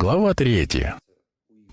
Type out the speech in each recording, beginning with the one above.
Глава третья.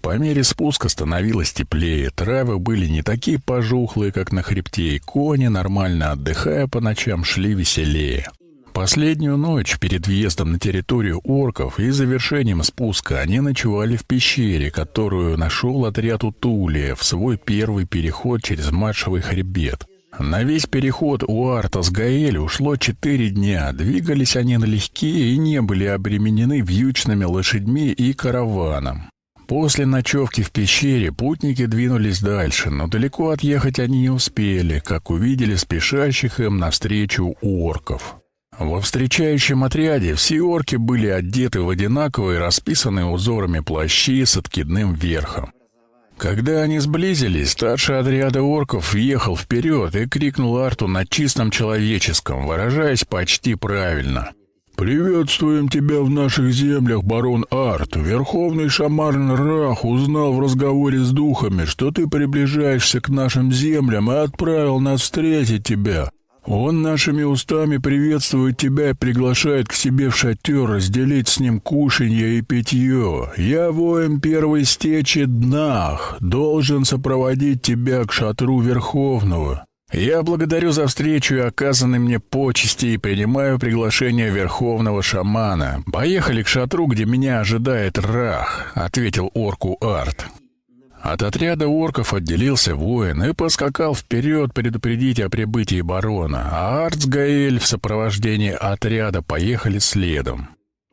По мере спуска становилось теплее, травы были не такие пожухлые, как на хребте, и кони, нормально отдыхая по ночам, шли веселее. Последнюю ночь перед въездом на территорию орков и завершением спуска они ночевали в пещере, которую нашел отряд Утулия в свой первый переход через Матшевый хребет. На весь переход у Арта с Гаэль ушло четыре дня. Двигались они налегке и не были обременены вьючными лошадьми и караваном. После ночевки в пещере путники двинулись дальше, но далеко отъехать они не успели, как увидели спешащих им навстречу орков. Во встречающем отряде все орки были одеты в одинаковые, расписанные узорами плащи с откидным верхом. Когда они сблизились, старший отряда орков въехал вперед и крикнул Арту на чистом человеческом, выражаясь почти правильно. «Приветствуем тебя в наших землях, барон Арт. Верховный шаман Рах узнал в разговоре с духами, что ты приближаешься к нашим землям и отправил нас встретить тебя. Он нашими устами приветствует тебя и приглашает к себе в шатер разделить с ним кушанье и питье. Я, воин первой стечи Днах, должен сопроводить тебя к шатру Верховного. Я благодарю за встречу и оказанные мне почести и принимаю приглашение Верховного Шамана. Поехали к шатру, где меня ожидает Рах, ответил орку Арт. От отряда орков отделился воин и поскакал вперед предупредить о прибытии барона, а Арцгаэль в сопровождении отряда поехали следом.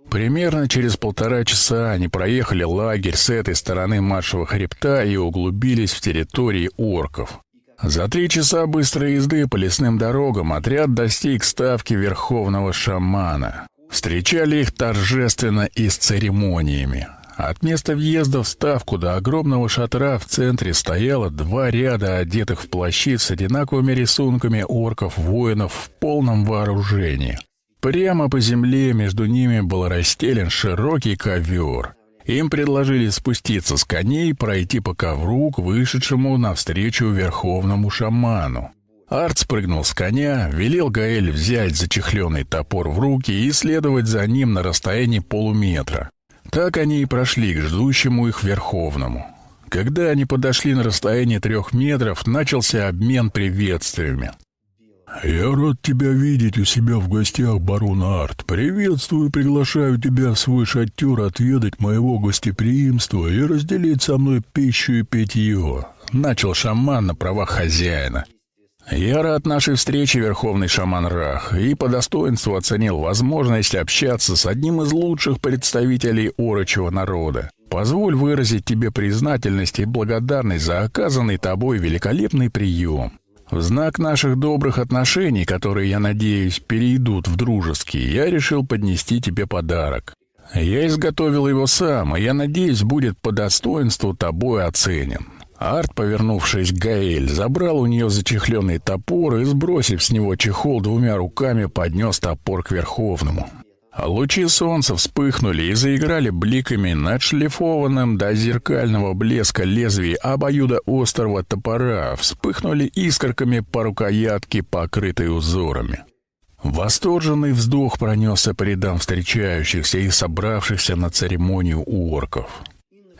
Примерно через полтора часа они проехали лагерь с этой стороны маршевого хребта и углубились в территории орков. За три часа быстрой езды по лесным дорогам отряд достиг ставки верховного шамана. Встречали их торжественно и с церемониями. От места въезда в ставку до огромного шатра в центре стояло два ряда одетых в плащи с одинаковыми рисунками орков-воинов в полном вооружении. Прямо по земле между ними был расстелен широкий ковер. Им предложили спуститься с коней и пройти по ковру к вышедшему навстречу верховному шаману. Арт спрыгнул с коня, велел Гаэль взять зачехленный топор в руки и следовать за ним на расстоянии полуметра. Так они и прошли к ждущему их Верховному. Когда они подошли на расстояние трех метров, начался обмен приветствиями. «Я рад тебя видеть у себя в гостях, барон Арт. Приветствую и приглашаю тебя в свой шатер отведать моего гостеприимства и разделить со мной пищу и питье», — начал шаман на правах хозяина. Я рад нашей встрече, верховный шаман Рах, и по достоинству оценил возможность общаться с одним из лучших представителей орочего народа. Позволь выразить тебе признательность и благодарность за оказанный тобой великолепный прием. В знак наших добрых отношений, которые, я надеюсь, перейдут в дружеские, я решил поднести тебе подарок. Я изготовил его сам, и я надеюсь, будет по достоинству тобой оценен. Арт, повернувшись к Гаэль, забрал у нее зачехленный топор и, сбросив с него чехол двумя руками, поднес топор к Верховному. А лучи солнца вспыхнули и заиграли бликами над шлифованным до зеркального блеска лезвий обоюда острого топора, вспыхнули искорками по рукоятке, покрытой узорами. Восторженный вздох пронесся по рядам встречающихся и собравшихся на церемонию у орков.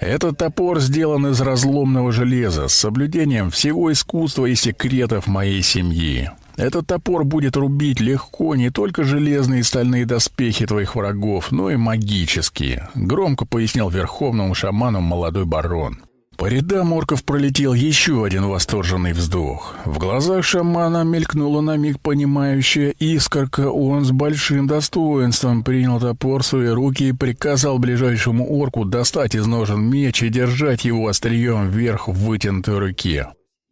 Этот топор сделан из разломного железа с соблюдением всего искусства и секретов моей семьи. Этот топор будет рубить легко не только железные и стальные доспехи твоих врагов, но и магические, громко пояснил верховному шаману молодой барон. По рядам орков пролетел еще один восторженный вздох. В глазах шамана мелькнула на миг понимающая искорка. Он с большим достоинством принял топор в свои руки и приказал ближайшему орку достать из ножен меч и держать его острием вверх в вытянутой руке.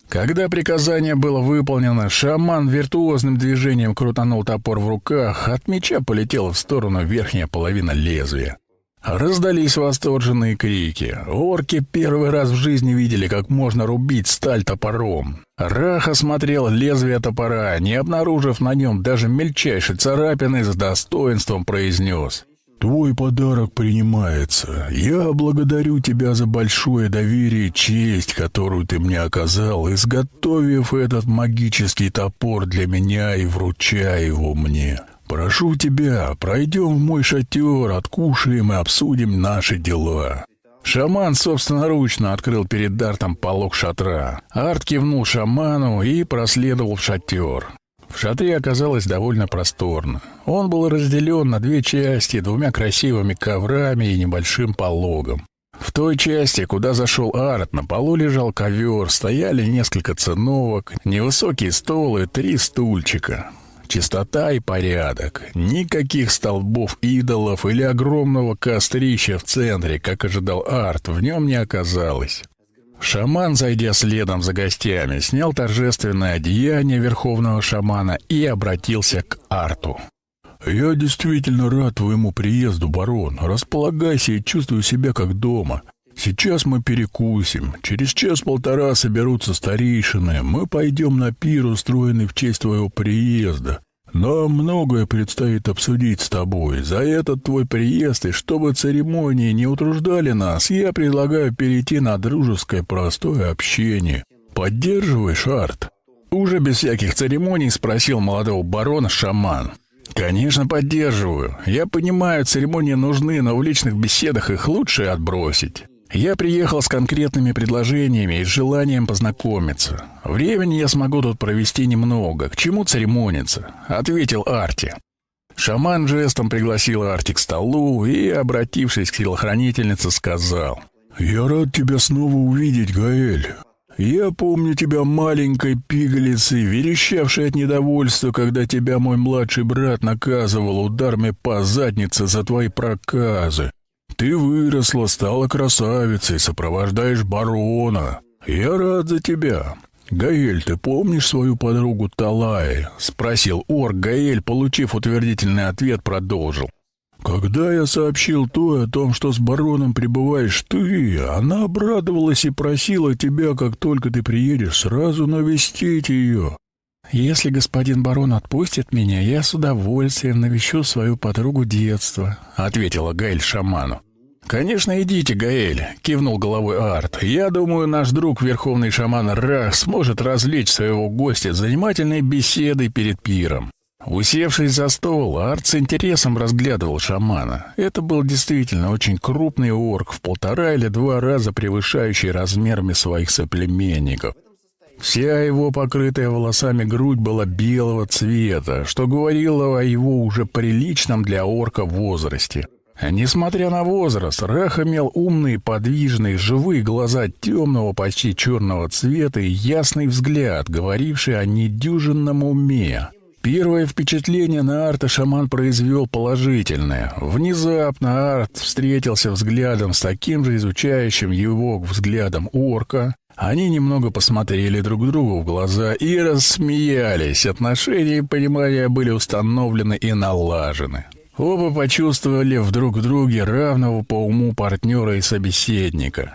Когда приказание было выполнено, шаман виртуозным движением крутанул топор в руках, от меча полетела в сторону верхняя половина лезвия. Раздались восторженные крики. Орки первый раз в жизни видели, как можно рубить сталь топором. Рах осмотрел лезвие топора, не обнаружив на нем даже мельчайшей царапины, с достоинством произнес. «Твой подарок принимается. Я благодарю тебя за большое доверие и честь, которую ты мне оказал, изготовив этот магический топор для меня и вручая его мне. Прошу тебя, пройдем в мой шатер, откушаем и обсудим наши дела». Шаман собственноручно открыл перед Дартом полог шатра. Арт кивнул шаману и проследовал в шатер. В шатре оказалось довольно просторно. Он был разделен на две части двумя красивыми коврами и небольшим пологом. В той части, куда зашел Арт, на полу лежал ковер, стояли несколько циновок, невысокий стол и три стульчика. Чистота и порядок. Никаких столбов идолов или огромного кострища в центре, как ожидал Арт, в нем не оказалось. Шаман, зайдя следом за гостями, снял торжественное одеяние верховного шамана и обратился к Арту. «Я действительно рад твоему приезду, барон. Располагайся и чувствуй себя как дома. Сейчас мы перекусим. Через час-полтора соберутся старейшины. Мы пойдем на пир, устроенный в честь твоего приезда. Нам многое предстоит обсудить с тобой. За этот твой приезд и чтобы церемонии не утруждали нас, я предлагаю перейти на дружеское простое общение. Поддерживаешь, Арт?» Уже без всяких церемоний спросил молодого барона шаман. «Конечно, поддерживаю. Я понимаю, церемонии нужны, но в личных беседах их лучше отбросить. Я приехал с конкретными предложениями и желанием познакомиться. Времени я смогу тут провести немного. К чему церемониться?» — ответил Арти. Шаман жестом пригласил Арти к столу и, обратившись к телохранительнице, сказал. «Я рад тебя снова увидеть, Гаэль. Я помню тебя маленькой пигалицей, верещавшей от недовольства, когда тебя мой младший брат наказывал ударами по заднице за твои проказы. Ты выросла, стала красавицей, сопровождаешь барона. Я рад за тебя. Гаэль, ты помнишь свою подругу Талай? Спросил Орк Гаэль, получив утвердительный ответ, продолжил. Когда я сообщил то о том, что с бароном пребываешь ты, она обрадовалась и просила тебя, как только ты приедешь, сразу навестить ее. «Если господин барон отпустит меня, я с удовольствием навещу свою подругу детства», — ответила Гаэль шаману. «Конечно, идите, Гаэль», — кивнул головой Арт. «Я думаю, наш друг, верховный шаман Рах, сможет развлечь своего гостя занимательной беседой перед пиром». Усевшись за стол, Арт с интересом разглядывал шамана. Это был действительно очень крупный орк, в полтора или два раза превышающий размерами своих соплеменников. Вся его покрытая волосами грудь была белого цвета, что говорило о его уже приличном для орка возрасте. Несмотря на возраст, Рах имел умные, подвижные, живые глаза темного, почти черного цвета и ясный взгляд, говоривший о недюжинном уме. Первое впечатление на Арта шаман произвел положительное. Внезапно Арт встретился взглядом с таким же изучающим его взглядом орка, они немного посмотрели друг другу в глаза и рассмеялись. Отношения и понимания были установлены и налажены. Оба почувствовали вдруг в друге равного по уму партнера и собеседника.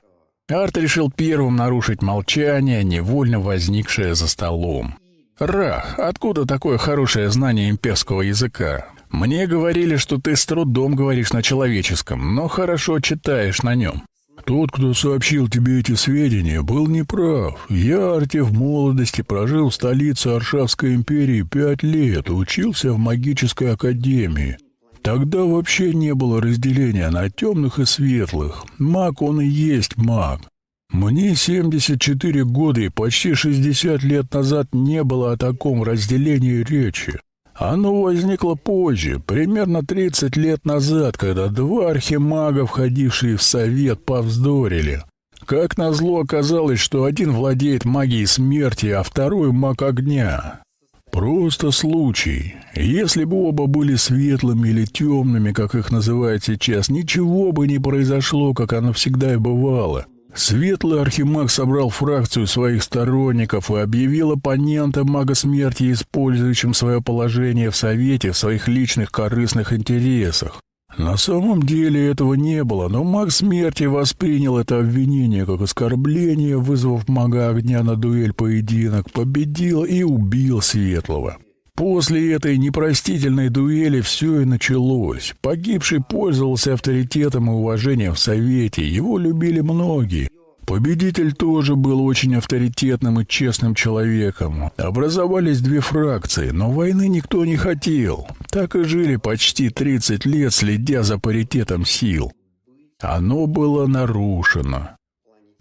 Арт решил первым нарушить молчание, невольно возникшее за столом. «Рах, откуда такое хорошее знание имперского языка? Мне говорили, что ты с трудом говоришь на человеческом, но хорошо читаешь на нем». Тот, кто сообщил тебе эти сведения, был неправ. Я, Арти, в молодости прожил в столице Аршавской империи пять лет, учился в магической академии. Тогда вообще не было разделения на темных и светлых. Маг он и есть маг. Мне 74 года и почти 60 лет назад не было о таком разделении речи. Оно возникло позже, примерно 30 лет назад, когда два архимага, входившие в совет, повздорили. Как назло оказалось, что один владеет магией смерти, а второй — маг огня. Просто случай. Если бы оба были светлыми или темными, как их называют сейчас, ничего бы не произошло, как оно всегда и бывало — Светлый архимаг собрал фракцию своих сторонников и объявил оппонента мага смерти, использующим свое положение в Совете в своих личных корыстных интересах. На самом деле этого не было, но маг смерти воспринял это обвинение как оскорбление, вызвав мага огня на дуэль-поединок, победил и убил Светлого. После этой непростительной дуэли все и началось. Погибший пользовался авторитетом и уважением в Совете, его любили многие. Победитель тоже был очень авторитетным и честным человеком. Образовались две фракции, но войны никто не хотел. Так и жили почти 30 лет, следя за паритетом сил. Оно было нарушено.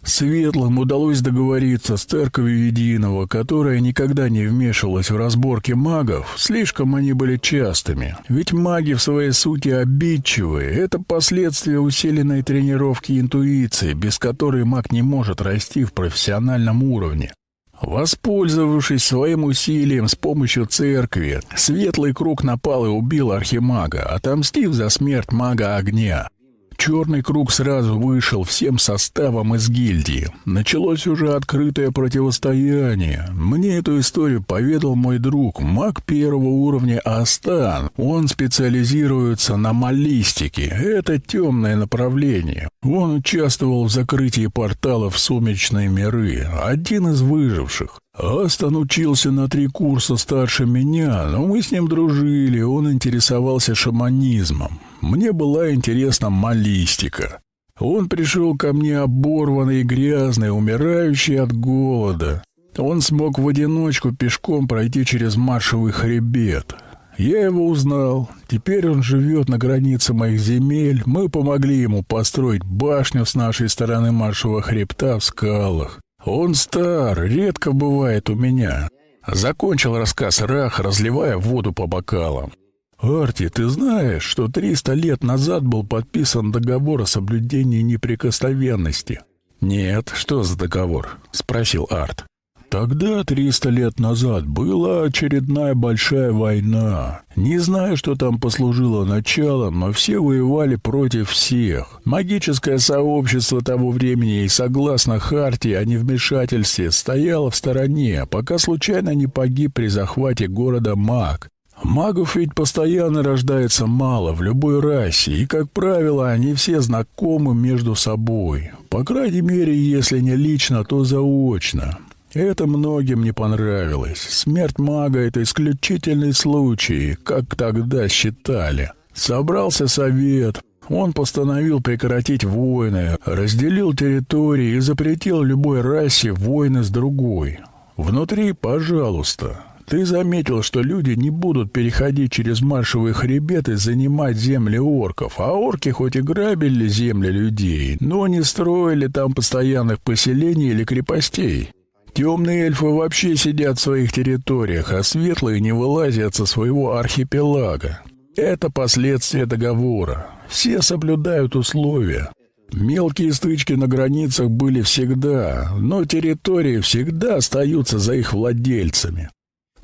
Светлым удалось договориться с церковью Единого, которая никогда не вмешивалась в разборки магов, слишком они были частыми. Ведь маги в своей сути обидчивые, это последствия усиленной тренировки интуиции, без которой маг не может расти в профессиональном уровне. Воспользовавшись своим усилием с помощью церкви, Светлый Круг напал и убил Архимага, отомстив за смерть мага огня. Черный круг сразу вышел всем составом из гильдии. Началось уже открытое противостояние. Мне эту историю поведал мой друг, маг первого уровня Астан. Он специализируется на малистике. Это темное направление. Он участвовал в закрытии порталов в сумеречные миры. Один из выживших. Астон учился на три курса старше меня, но мы с ним дружили, он интересовался шаманизмом. Мне была интересна малистика. Он пришел ко мне оборванный и грязный, умирающий от голода. Он смог в одиночку пешком пройти через маршевый хребет. Я его узнал. Теперь он живет на границе моих земель. Мы помогли ему построить башню с нашей стороны маршевого хребта в скалах. Он стар, редко бывает у меня. Закончил рассказ Рах, разливая воду по бокалам. «Арти, ты знаешь, что 300 лет назад был подписан договор о соблюдении неприкосновенности?» «Нет, что за договор?» — спросил Арт. Тогда, 300 лет назад, была очередная большая война. Не знаю, что там послужило началом, но все воевали против всех. Магическое сообщество того времени и, согласно Хартии о невмешательстве, стояло в стороне, пока случайно не погиб при захвате города Маг. Магов ведь постоянно рождается мало в любой расе, и, как правило, они все знакомы между собой. По крайней мере, если не лично, то заочно. Это многим не понравилось. Смерть мага — это исключительный случай, как тогда считали. Собрался совет. Он постановил прекратить войны, разделил территории и запретил любой расе войны с другой. Внутри, пожалуйста, ты заметил, что люди не будут переходить через маршевый хребет и занимать земли орков, а орки хоть и грабили земли людей, но не строили там постоянных поселений или крепостей. Темные эльфы вообще сидят в своих территориях, а светлые не вылазят со своего архипелага. Это последствия договора. Все соблюдают условия. Мелкие стычки на границах были всегда, но территории всегда остаются за их владельцами.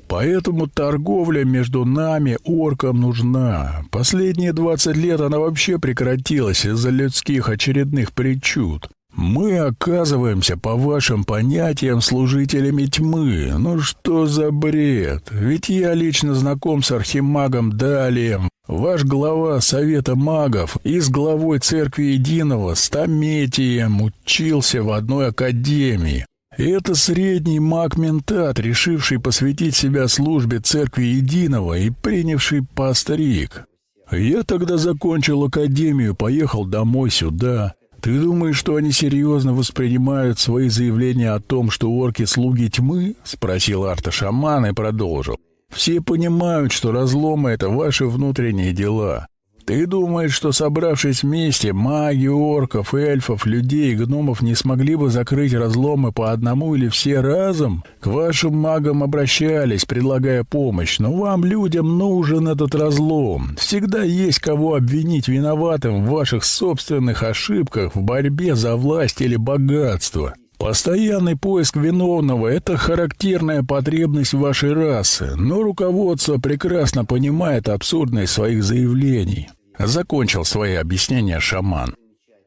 Поэтому торговля между нами, орком, нужна. Последние 20 лет она вообще прекратилась из-за людских очередных причуд. Мы оказываемся, по вашим понятиям, служителями тьмы. Ну что за бред? Ведь я лично знаком с архимагом Далием, ваш глава Совета магов и с главой Церкви Единого Стаметием учился в одной академии. Это средний маг-ментат, решивший посвятить себя службе Церкви Единого и принявший пасторик. Я тогда закончил академию, поехал домой сюда. «Ты думаешь, что они серьезно воспринимают свои заявления о том, что орки — слуги тьмы?» — спросил Арта шаман и продолжил. «Все понимают, что разломы — это ваши внутренние дела. Ты думаешь, что, собравшись вместе, маги, орков, эльфов, людей и гномов не смогли бы закрыть разломы по одному или все разом? К вашим магам обращались, предлагая помощь, но вам, людям, нужен этот разлом. Всегда есть кого обвинить виноватым в ваших собственных ошибках в борьбе за власть или богатство. Постоянный поиск виновного – это характерная потребность вашей расы, но руководство прекрасно понимает абсурдность своих заявлений. Закончил свои объяснения шаман.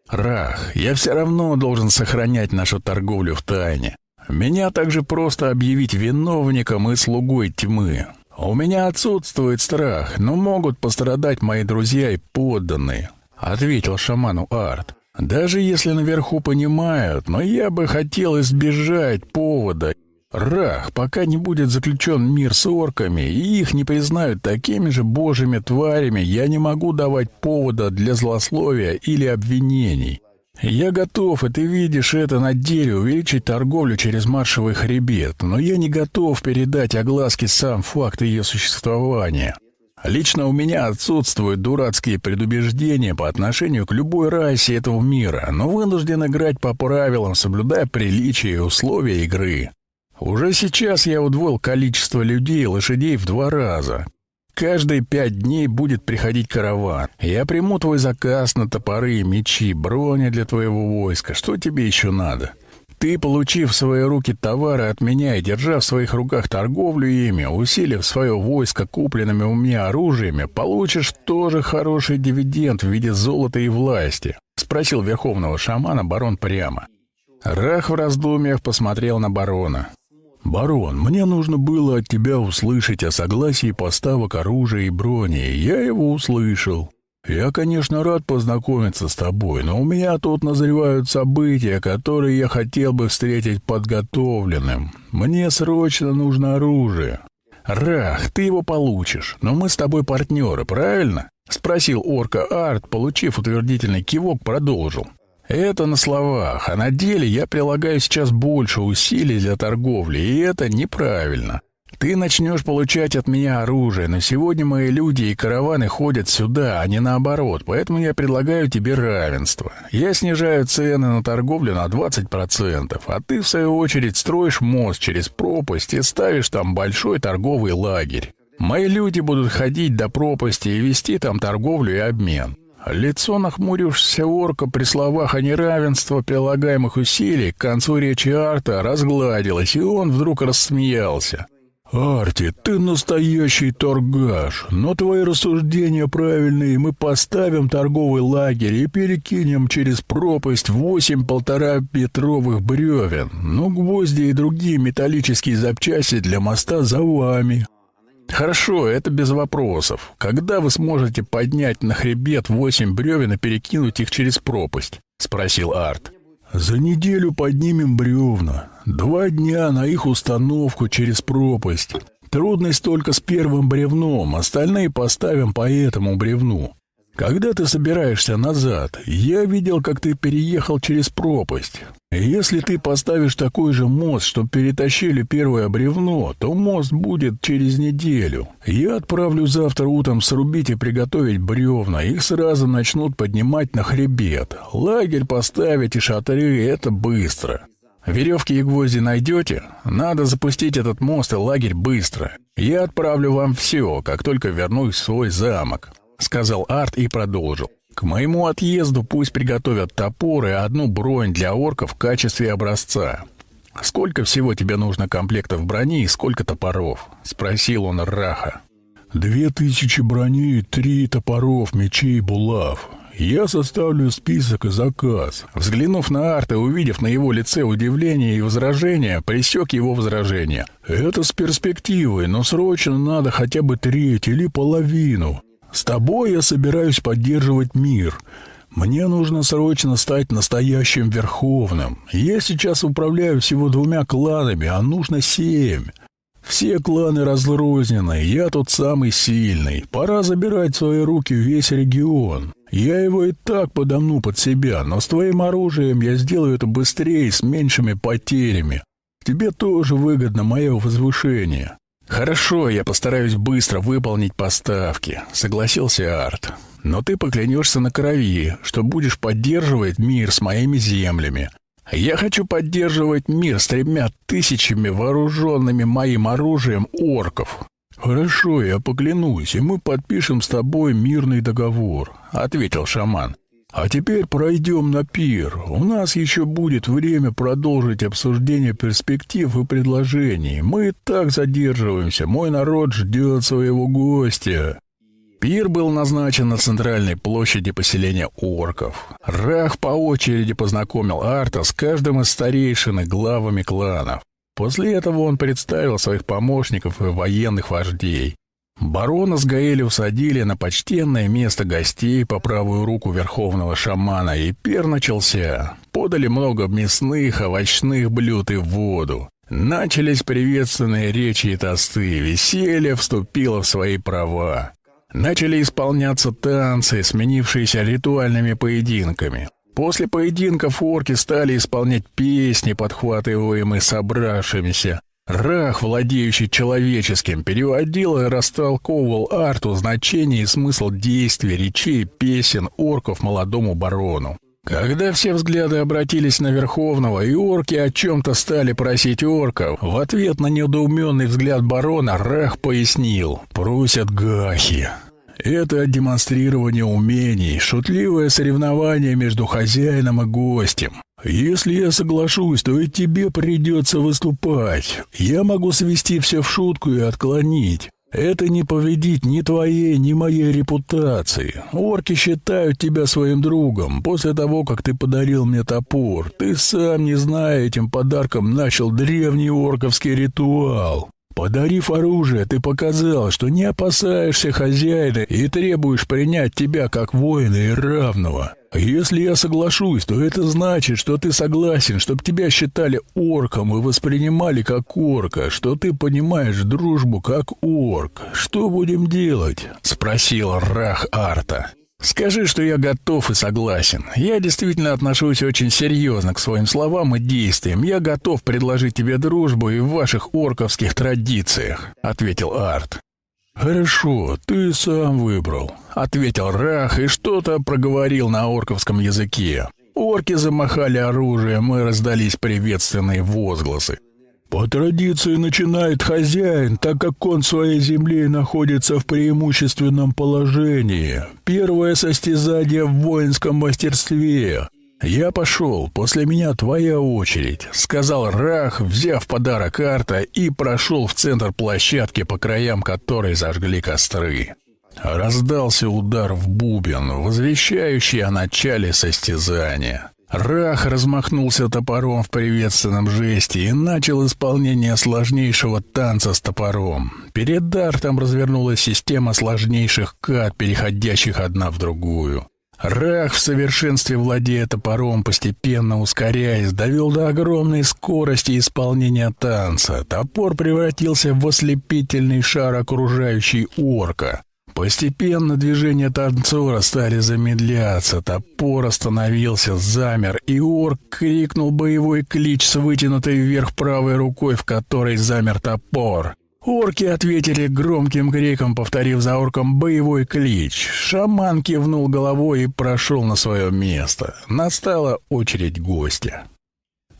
Рах, я все равно должен сохранять нашу торговлю в тайне. Меня также просто объявить виновником и слугой тьмы. У меня отсутствует страх, но могут пострадать мои друзья и подданные, ответил шаману Арт. Даже если наверху понимают, но я бы хотел избежать повода. Рах, пока не будет заключен мир с орками, и их не признают такими же божьими тварями, я не могу давать повода для злословия или обвинений. Я готов, и ты видишь это на деле, увеличить торговлю через маршевый хребет, но я не готов передать огласке сам факт ее существования. Лично у меня отсутствуют дурацкие предубеждения по отношению к любой расе этого мира, но вынужден играть по правилам, соблюдая приличия и условия игры. Уже сейчас я удвоил количество людей и лошадей в два раза. Каждые пять дней будет приходить караван. Я приму твой заказ на топоры, мечи, броня для твоего войска. Что тебе еще надо? Ты, получив в свои руки товары от меня и держа в своих руках торговлю ими, усилив свое войско купленными у меня оружиями, получишь тоже хороший дивиденд в виде золота и власти», — спросил верховного шамана барон прямо. Рах в раздумьях посмотрел на барона. «Барон, мне нужно было от тебя услышать о согласии поставок оружия и брони. Я его услышал. Я, конечно, рад познакомиться с тобой, но у меня тут назревают события, которые я хотел бы встретить подготовленным. Мне срочно нужно оружие». «Рах, ты его получишь, но мы с тобой партнеры, правильно?» — спросил орка Арт, получив утвердительный кивок, продолжил. Это на словах, а на деле я прилагаю сейчас больше усилий для торговли, и это неправильно. Ты начнешь получать от меня оружие, но сегодня мои люди и караваны ходят сюда, а не наоборот, поэтому я предлагаю тебе равенство. Я снижаю цены на торговлю на 20%, а ты, в свою очередь, строишь мост через пропасть и ставишь там большой торговый лагерь. Мои люди будут ходить до пропасти и вести там торговлю и обмен. Лицо нахмурившегося орка при словах о неравенстве прилагаемых усилий к концу речи Арта разгладилось, и он вдруг рассмеялся. «Арти, ты настоящий торгаш, но твои рассуждения правильные, мы поставим торговый лагерь и перекинем через пропасть восемь полтора метровых бревен, ну, гвозди и другие металлические запчасти для моста за вами, «Хорошо, это без вопросов. Когда вы сможете поднять на хребет восемь бревен и перекинуть их через пропасть?» — спросил Арт. «За неделю поднимем бревна. Два дня на их установку через пропасть. Трудность только с первым бревном, остальные поставим по этому бревну. Когда ты собираешься назад, я видел, как ты переехал через пропасть. Если ты поставишь такой же мост, что перетащили первое бревно, то мост будет через неделю. Я отправлю завтра утром срубить и приготовить бревна. Их сразу начнут поднимать на хребет. Лагерь поставить и шатры — это быстро. Веревки и гвозди найдете? Надо запустить этот мост и лагерь быстро. Я отправлю вам все, как только вернусь в свой замок. — сказал Арт и продолжил. «К моему отъезду пусть приготовят топор и одну бронь для орков в качестве образца. Сколько всего тебе нужно комплектов брони и сколько топоров?» — спросил он Раха. «Две тысячи брони, три топоров, мечей, булав. Я составлю список и заказ». Взглянув на Арта увидев на его лице удивление и возражение, пресек его возражение. «Это с перспективой, но срочно надо хотя бы треть или половину. С тобой я собираюсь поддерживать мир. Мне нужно срочно стать настоящим верховным. Я сейчас управляю всего двумя кланами, а нужно семь. Все кланы разрознены, я тут самый сильный. Пора забирать в свои руки весь регион. Я его и так подомну под себя, но с твоим оружием я сделаю это быстрее, с меньшими потерями. Тебе тоже выгодно мое возвышение. «Хорошо, я постараюсь быстро выполнить поставки», — согласился Арт. «Но ты поклянешься на крови, что будешь поддерживать мир с моими землями. Я хочу поддерживать мир с тремя тысячами вооруженными моим оружием орков». «Хорошо, я поклянусь, и мы подпишем с тобой мирный договор», — ответил шаман. А теперь пройдем на пир. У нас еще будет время продолжить обсуждение перспектив и предложений. Мы и так задерживаемся. Мой народ ждет своего гостя. Пир был назначен на центральной площади поселения орков. Рах по очереди познакомил Арта с каждым из старейшин и главами кланов. После этого он представил своих помощников и военных вождей. Барона с Гаэли усадили на почтенное место гостей по правую руку верховного шамана, и пир начался. Подали много мясных, овощных блюд и воду. Начались приветственные речи и тосты, веселье вступило в свои права. Начали исполняться танцы, сменившиеся ритуальными поединками. После поединков орки стали исполнять песни, подхватываемые собравшимися. Рах, владеющий человеческим, переводил и растолковывал арту значение и смысл действий, речей, песен орков молодому барону. Когда все взгляды обратились на Верховного, и орки о чем-то стали просить орков, в ответ на недоуменный взгляд барона Рах пояснил «Просят гахи». Это демонстрирование умений, шутливое соревнование между хозяином и гостем. Если я соглашусь, то и тебе придется выступать. Я могу свести все в шутку и отклонить. Это не повредит ни твоей, ни моей репутации. Орки считают тебя своим другом. После того, как ты подарил мне топор, ты сам, не зная этим подарком, начал древний орковский ритуал. Подарив оружие, ты показал, что не опасаешься хозяина и требуешь принять тебя как воина и равного. Если я соглашусь, то это значит, что ты согласен, чтобы тебя считали орком и воспринимали как орка, что ты понимаешь дружбу как орк. Что будем делать? спросил Рах Арта. Скажи, что я готов и согласен. Я действительно отношусь очень серьезно к своим словам и действиям. Я готов предложить тебе дружбу и в ваших орковских традициях, ответил Арт. Хорошо, ты сам выбрал, ответил Рах и что-то проговорил на орковском языке. Орки замахали оружием и раздались приветственные возгласы. По традиции начинает хозяин, так как он своей земли находится в преимущественном положении. Первое состязание в воинском мастерстве. «Я пошел, после меня твоя очередь», — сказал Рах, взяв подарок карта и прошел в центр площадки, по краям которой зажгли костры. Раздался удар в бубен, возвещающий о начале состязания. Рах размахнулся топором в приветственном жесте и начал исполнение сложнейшего танца с топором. Перед Дартом развернулась система сложнейших кат, переходящих одна в другую. Рах в совершенстве владея топором, постепенно ускоряясь, довел до огромной скорости исполнения танца. Топор превратился в ослепительный шар окружающий орка. Постепенно движения танцора стали замедляться, топор остановился, замер, и орк крикнул боевой клич с вытянутой вверх правой рукой, в которой замер топор. Орки ответили громким криком, повторив за орком боевой клич. Шаман кивнул головой и прошел на свое место. Настала очередь гостя.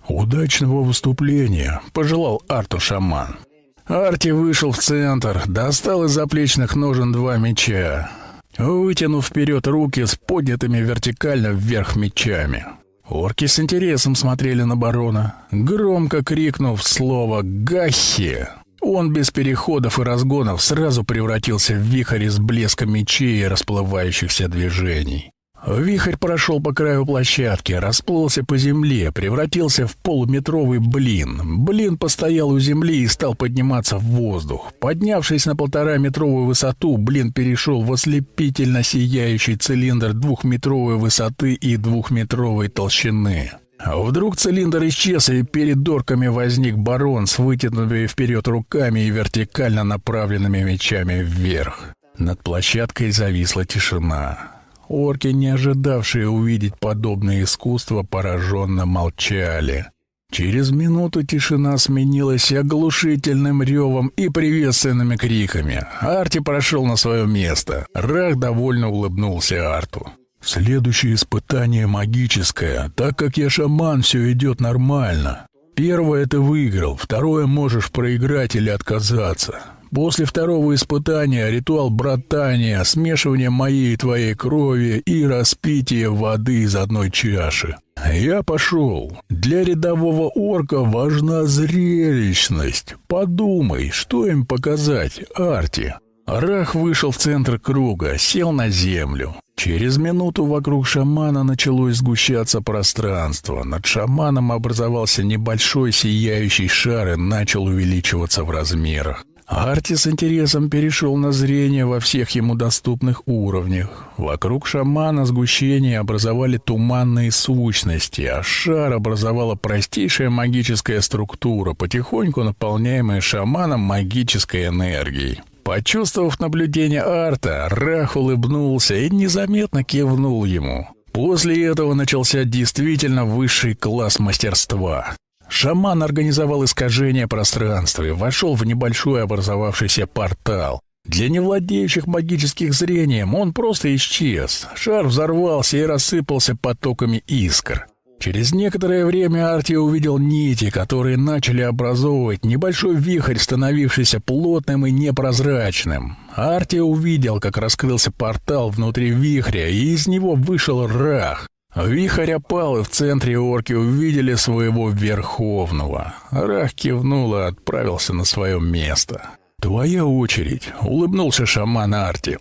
«Удачного выступления!» — пожелал Арту шаман. Арти вышел в центр, достал из заплечных ножен два меча, вытянув вперед руки с поднятыми вертикально вверх мечами. Орки с интересом смотрели на барона, громко крикнув слово «Гахи!». Он без переходов и разгонов сразу превратился в вихрь из блеска мечей и расплывающихся движений. Вихрь прошел по краю площадки, расплылся по земле, превратился в полуметровый блин. Блин постоял у земли и стал подниматься в воздух. Поднявшись на полтора метровую высоту, блин перешел в ослепительно сияющий цилиндр двухметровой высоты и двухметровой толщины. Вдруг цилиндр исчез, и перед дорками возник барон с вытянутыми вперед руками и вертикально направленными мечами вверх. Над площадкой зависла тишина. Орки, не ожидавшие увидеть подобное искусство, пораженно молчали. Через минуту тишина сменилась оглушительным ревом и приветственными криками. Арти прошел на свое место. Рах довольно улыбнулся Арту. «Следующее испытание магическое. Так как я шаман, все идет нормально. Первое ты выиграл, второе можешь проиграть или отказаться. После второго испытания ритуал братания, смешивание моей и твоей крови и распитие воды из одной чаши. Я пошел. Для рядового орка важна зрелищность. Подумай, что им показать, Арти. Рах вышел в центр круга, сел на землю. Через минуту вокруг шамана началось сгущаться пространство. Над шаманом образовался небольшой сияющий шар и начал увеличиваться в размерах. Арти с интересом перешел на зрение во всех ему доступных уровнях. Вокруг шамана сгущения образовали туманные сущности, а шар образовала простейшая магическая структура, потихоньку наполняемая шаманом магической энергией. Почувствовав наблюдение Арта, Рах улыбнулся и незаметно кивнул ему. После этого начался действительно высший класс мастерства. Шаман организовал искажение пространства и вошел в небольшой образовавшийся портал. Для невладеющих магических зрением он просто исчез. Шар взорвался и рассыпался потоками искр. Через некоторое время Арти увидел нити, которые начали образовывать небольшой вихрь, становившийся плотным и непрозрачным. Арти увидел, как раскрылся портал внутри вихря, и из него вышел Рах. Вихрь опал, и в центре орки увидели своего Верховного. Рах кивнул и отправился на свое место. «Твоя очередь», — улыбнулся шаман Арти.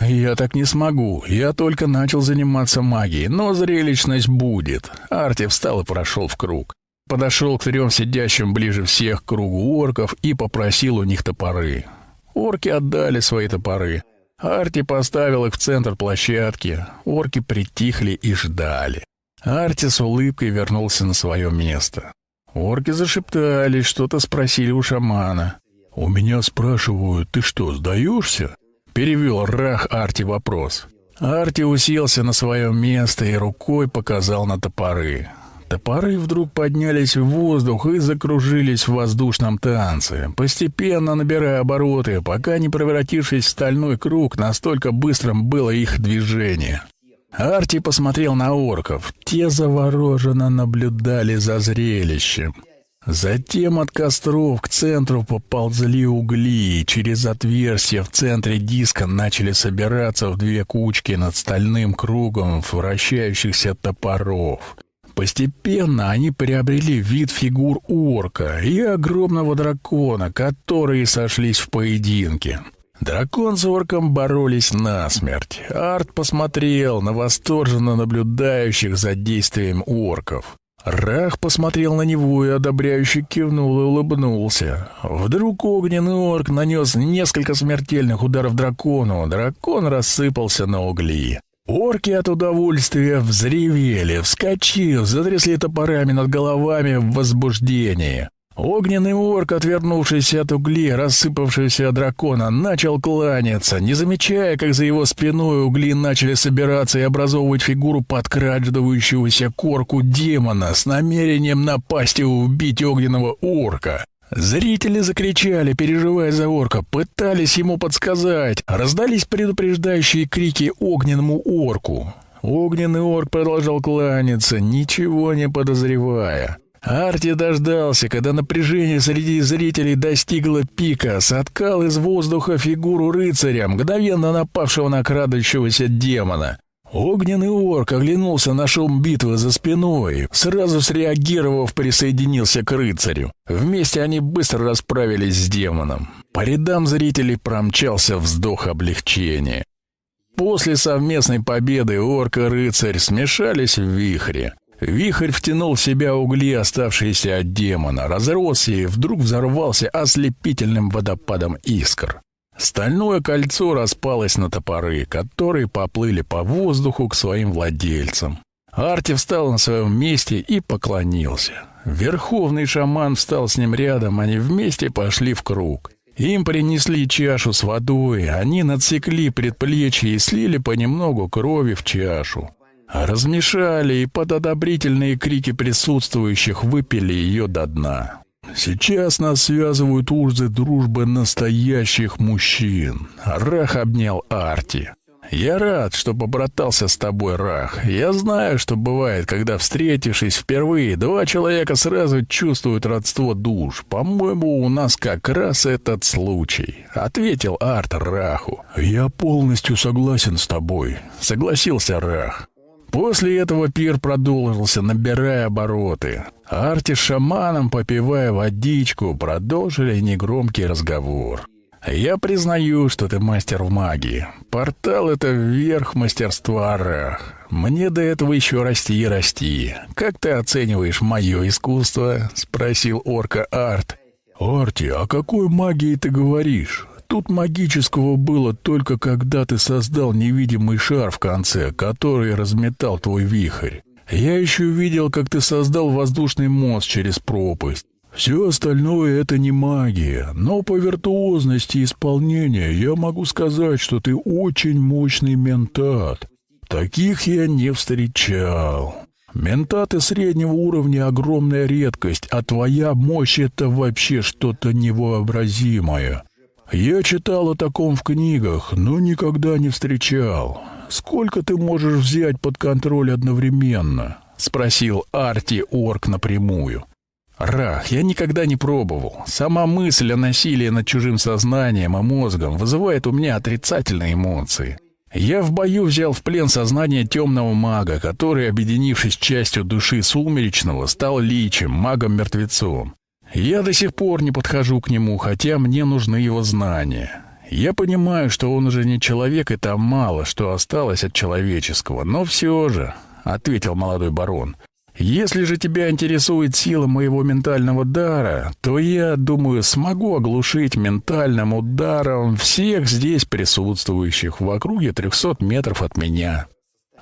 «Я так не смогу. Я только начал заниматься магией, но зрелищность будет». Арти встал и прошел в круг. Подошел к трем сидящим ближе всех к кругу орков и попросил у них топоры. Орки отдали свои топоры. Арти поставил их в центр площадки. Орки притихли и ждали. Арти с улыбкой вернулся на свое место. Орки зашептались, что-то спросили у шамана. «У меня спрашивают, ты что, сдаешься?» Перевел Рах Арти вопрос. Арти уселся на свое место и рукой показал на топоры. Топоры вдруг поднялись в воздух и закружились в воздушном танце, постепенно набирая обороты, пока не превратившись в стальной круг, настолько быстрым было их движение. Арти посмотрел на орков. Те завороженно наблюдали за зрелищем. Затем от костров к центру поползли угли, и через отверстие в центре диска начали собираться в две кучки над стальным кругом вращающихся топоров. Постепенно они приобрели вид фигур орка и огромного дракона, которые сошлись в поединке. Дракон с орком боролись насмерть. Арт посмотрел на восторженно наблюдающих за действием орков. Рах посмотрел на него и одобряюще кивнул и улыбнулся. Вдруг огненный орк нанес несколько смертельных ударов дракону. Дракон рассыпался на угли. Орки от удовольствия взревели, вскочив, затрясли топорами над головами в возбуждении. Огненный орк, отвернувшийся от угли, рассыпавшегося дракона, начал кланяться, не замечая, как за его спиной угли начали собираться и образовывать фигуру подкрадывающегося корку демона с намерением напасть и убить огненного орка. Зрители закричали, переживая за орка, пытались ему подсказать. Раздались предупреждающие крики огненному орку. Огненный орк продолжал кланяться, ничего не подозревая. Арти дождался, когда напряжение среди зрителей достигло пика, соткал из воздуха фигуру рыцаря, мгновенно напавшего на крадущегося демона. Огненный орк оглянулся на шум битвы за спиной, сразу среагировав, присоединился к рыцарю. Вместе они быстро расправились с демоном. По рядам зрителей промчался вздох облегчения. После совместной победы орк и рыцарь смешались в вихре. Вихрь втянул в себя угли, оставшиеся от демона, разросся и вдруг взорвался ослепительным водопадом искр. Стальное кольцо распалось на топоры, которые поплыли по воздуху к своим владельцам. Арти встал на своем месте и поклонился. Верховный шаман встал с ним рядом, они вместе пошли в круг. Им принесли чашу с водой, они надсекли предплечье и слили понемногу крови в чашу. Размешали и под одобрительные крики присутствующих выпили ее до дна. Сейчас нас связывают узы дружбы настоящих мужчин. Рах обнял Арти. Я рад, что побратался с тобой, Рах. Я знаю, что бывает, когда, встретившись впервые, два человека сразу чувствуют родство душ. По-моему, у нас как раз этот случай», — ответил Арт Раху. «Я полностью согласен с тобой», — согласился Рах. После этого пир продолжился, набирая обороты. Арти с шаманом, попивая водичку, продолжили негромкий разговор. «Я признаю, что ты мастер в магии. Портал — это верх мастерства Арах. Мне до этого еще расти и расти. Как ты оцениваешь мое искусство?» — спросил орка Арт. «Арти, о какой магии ты говоришь? Тут магического было только когда ты создал невидимый шар в конце, который разметал твой вихрь. Я еще видел, как ты создал воздушный мост через пропасть. Все остальное — это не магия, но по виртуозности исполнения я могу сказать, что ты очень мощный ментат. Таких я не встречал. Ментаты среднего уровня — огромная редкость, а твоя мощь — это вообще что-то невообразимое. Я читал о таком в книгах, но никогда не встречал. Сколько ты можешь взять под контроль одновременно? Спросил Арти Орк напрямую. Рах, я никогда не пробовал. Сама мысль о насилии над чужим сознанием и мозгом вызывает у меня отрицательные эмоции. Я в бою взял в плен сознание темного мага, который, объединившись частью души сумеречного, стал личем, магом-мертвецом. Я до сих пор не подхожу к нему, хотя мне нужны его знания. Я понимаю, что он уже не человек, и там мало, что осталось от человеческого, но все же, — ответил молодой барон, — если же тебя интересует сила моего ментального дара, то я, думаю, смогу оглушить ментальным ударом всех здесь присутствующих в округе трехсот метров от меня.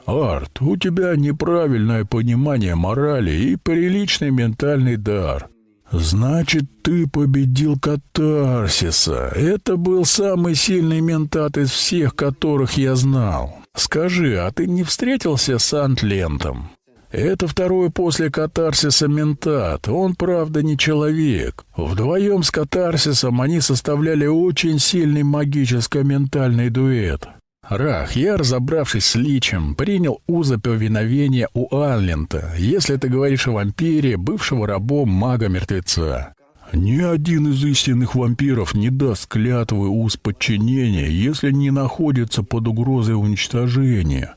Арт, у тебя неправильное понимание морали и приличный ментальный дар. «Значит, ты победил катарсиса. Это был самый сильный ментат из всех, которых я знал. Скажи, а ты не встретился с Антлентом?» Это второй после катарсиса ментат. Он, правда, не человек. Вдвоем с катарсисом они составляли очень сильный магическо-ментальный дуэт. Рах, я, разобравшись с личем, принял узы повиновения у Анлента, если ты говоришь о вампире, бывшего рабом мага-мертвеца. Ни один из истинных вампиров не даст клятвы уз подчинения, если не находится под угрозой уничтожения.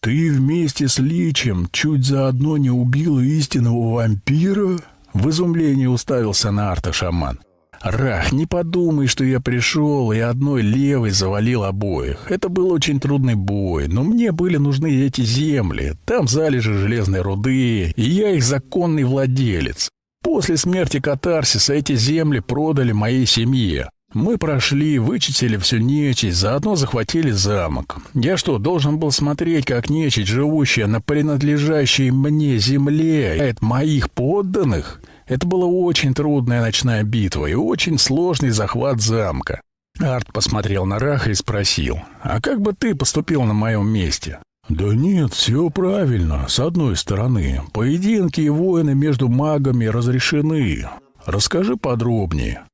Ты вместе с Личем чуть заодно не убил истинного вампира? В изумлении уставился на Арта шаман. Рах, не подумай, что я пришел и одной левой завалил обоих. Это был очень трудный бой, но мне были нужны эти земли. Там залежи железной руды, и я их законный владелец. После смерти Катарсиса эти земли продали моей семье. Мы прошли, вычистили всю нечисть, заодно захватили замок. Я что, должен был смотреть, как нечисть, живущая на принадлежащей мне земле, от моих подданных? Это была очень трудная ночная битва и очень сложный захват замка. Арт посмотрел на Раха и спросил, «А как бы ты поступил на моем месте?» «Да нет, все правильно. С одной стороны, поединки и войны между магами разрешены. Расскажи подробнее».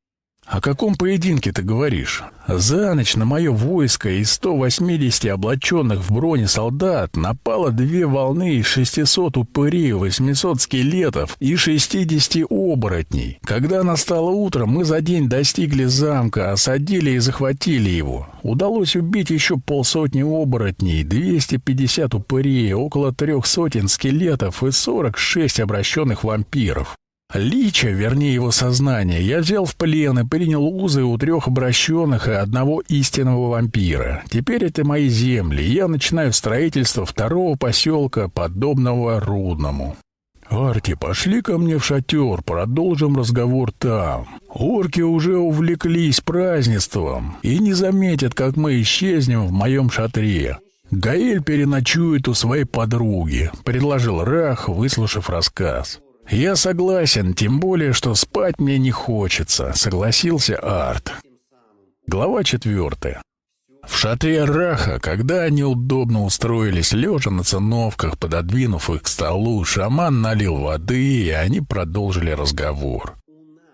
«О каком поединке ты говоришь? За ночь на мое войско из 180 облаченных в броне солдат напало две волны из 600 упырей, 800 скелетов и 60 оборотней. Когда настало утро, мы за день достигли замка, осадили и захватили его. Удалось убить еще полсотни оборотней, 250 упырей, около трех сотен скелетов и 46 обращенных вампиров. Лича, вернее его сознание, я взял в плен и принял узы у трех обращенных и одного истинного вампира. Теперь это мои земли, и я начинаю строительство второго поселка, подобного Рудному. «Арти, пошли ко мне в шатер, продолжим разговор там. Орки уже увлеклись празднеством и не заметят, как мы исчезнем в моем шатре. Гаэль переночует у своей подруги», — предложил Рах, выслушав рассказ. «Я согласен, тем более, что спать мне не хочется», — согласился Арт. Глава четвертая. В шатре Раха, когда они удобно устроились лежа на циновках, пододвинув их к столу, шаман налил воды, и они продолжили разговор.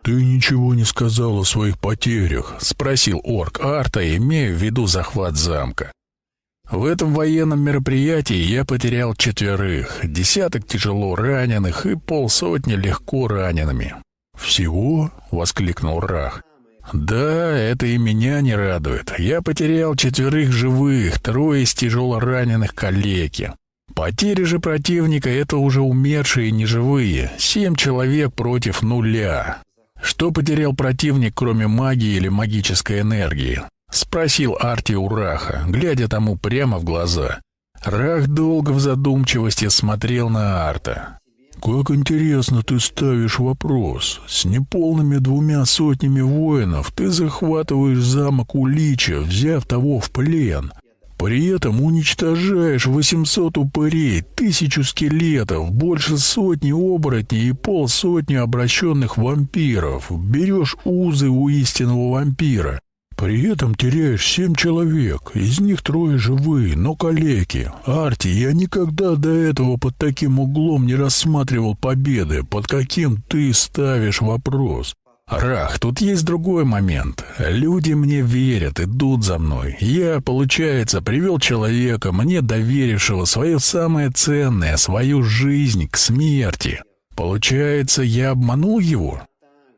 «Ты ничего не сказал о своих потерях?» — спросил орк Арта, имея в виду захват замка. В этом военном мероприятии я потерял четверых, десяток тяжело раненых и полсотни легко ранеными. «Всего?» — воскликнул Рах. «Да, это и меня не радует. Я потерял четверых живых, трое из тяжело раненых калеки. Потери же противника — это уже умершие неживые, семь человек против нуля. Что потерял противник, кроме магии или магической энергии? — спросил Арти у Раха, глядя тому прямо в глаза. Рах долго в задумчивости смотрел на Арта. «Как интересно ты ставишь вопрос. С неполными двумя сотнями воинов ты захватываешь замок Улича, взяв того в плен. При этом уничтожаешь 800 упырей, тысячу скелетов, больше сотни оборотней и полсотни обращенных вампиров. Берешь узы у истинного вампира. При этом теряешь семь человек, из них трое живые, но калеки. Арти, я никогда до этого под таким углом не рассматривал победы, под каким ты ставишь вопрос. Рах, тут есть другой момент. Люди мне верят, идут за мной. Я, получается, привел человека, мне доверившего свое самое ценное, свою жизнь к смерти. Получается, я обманул его?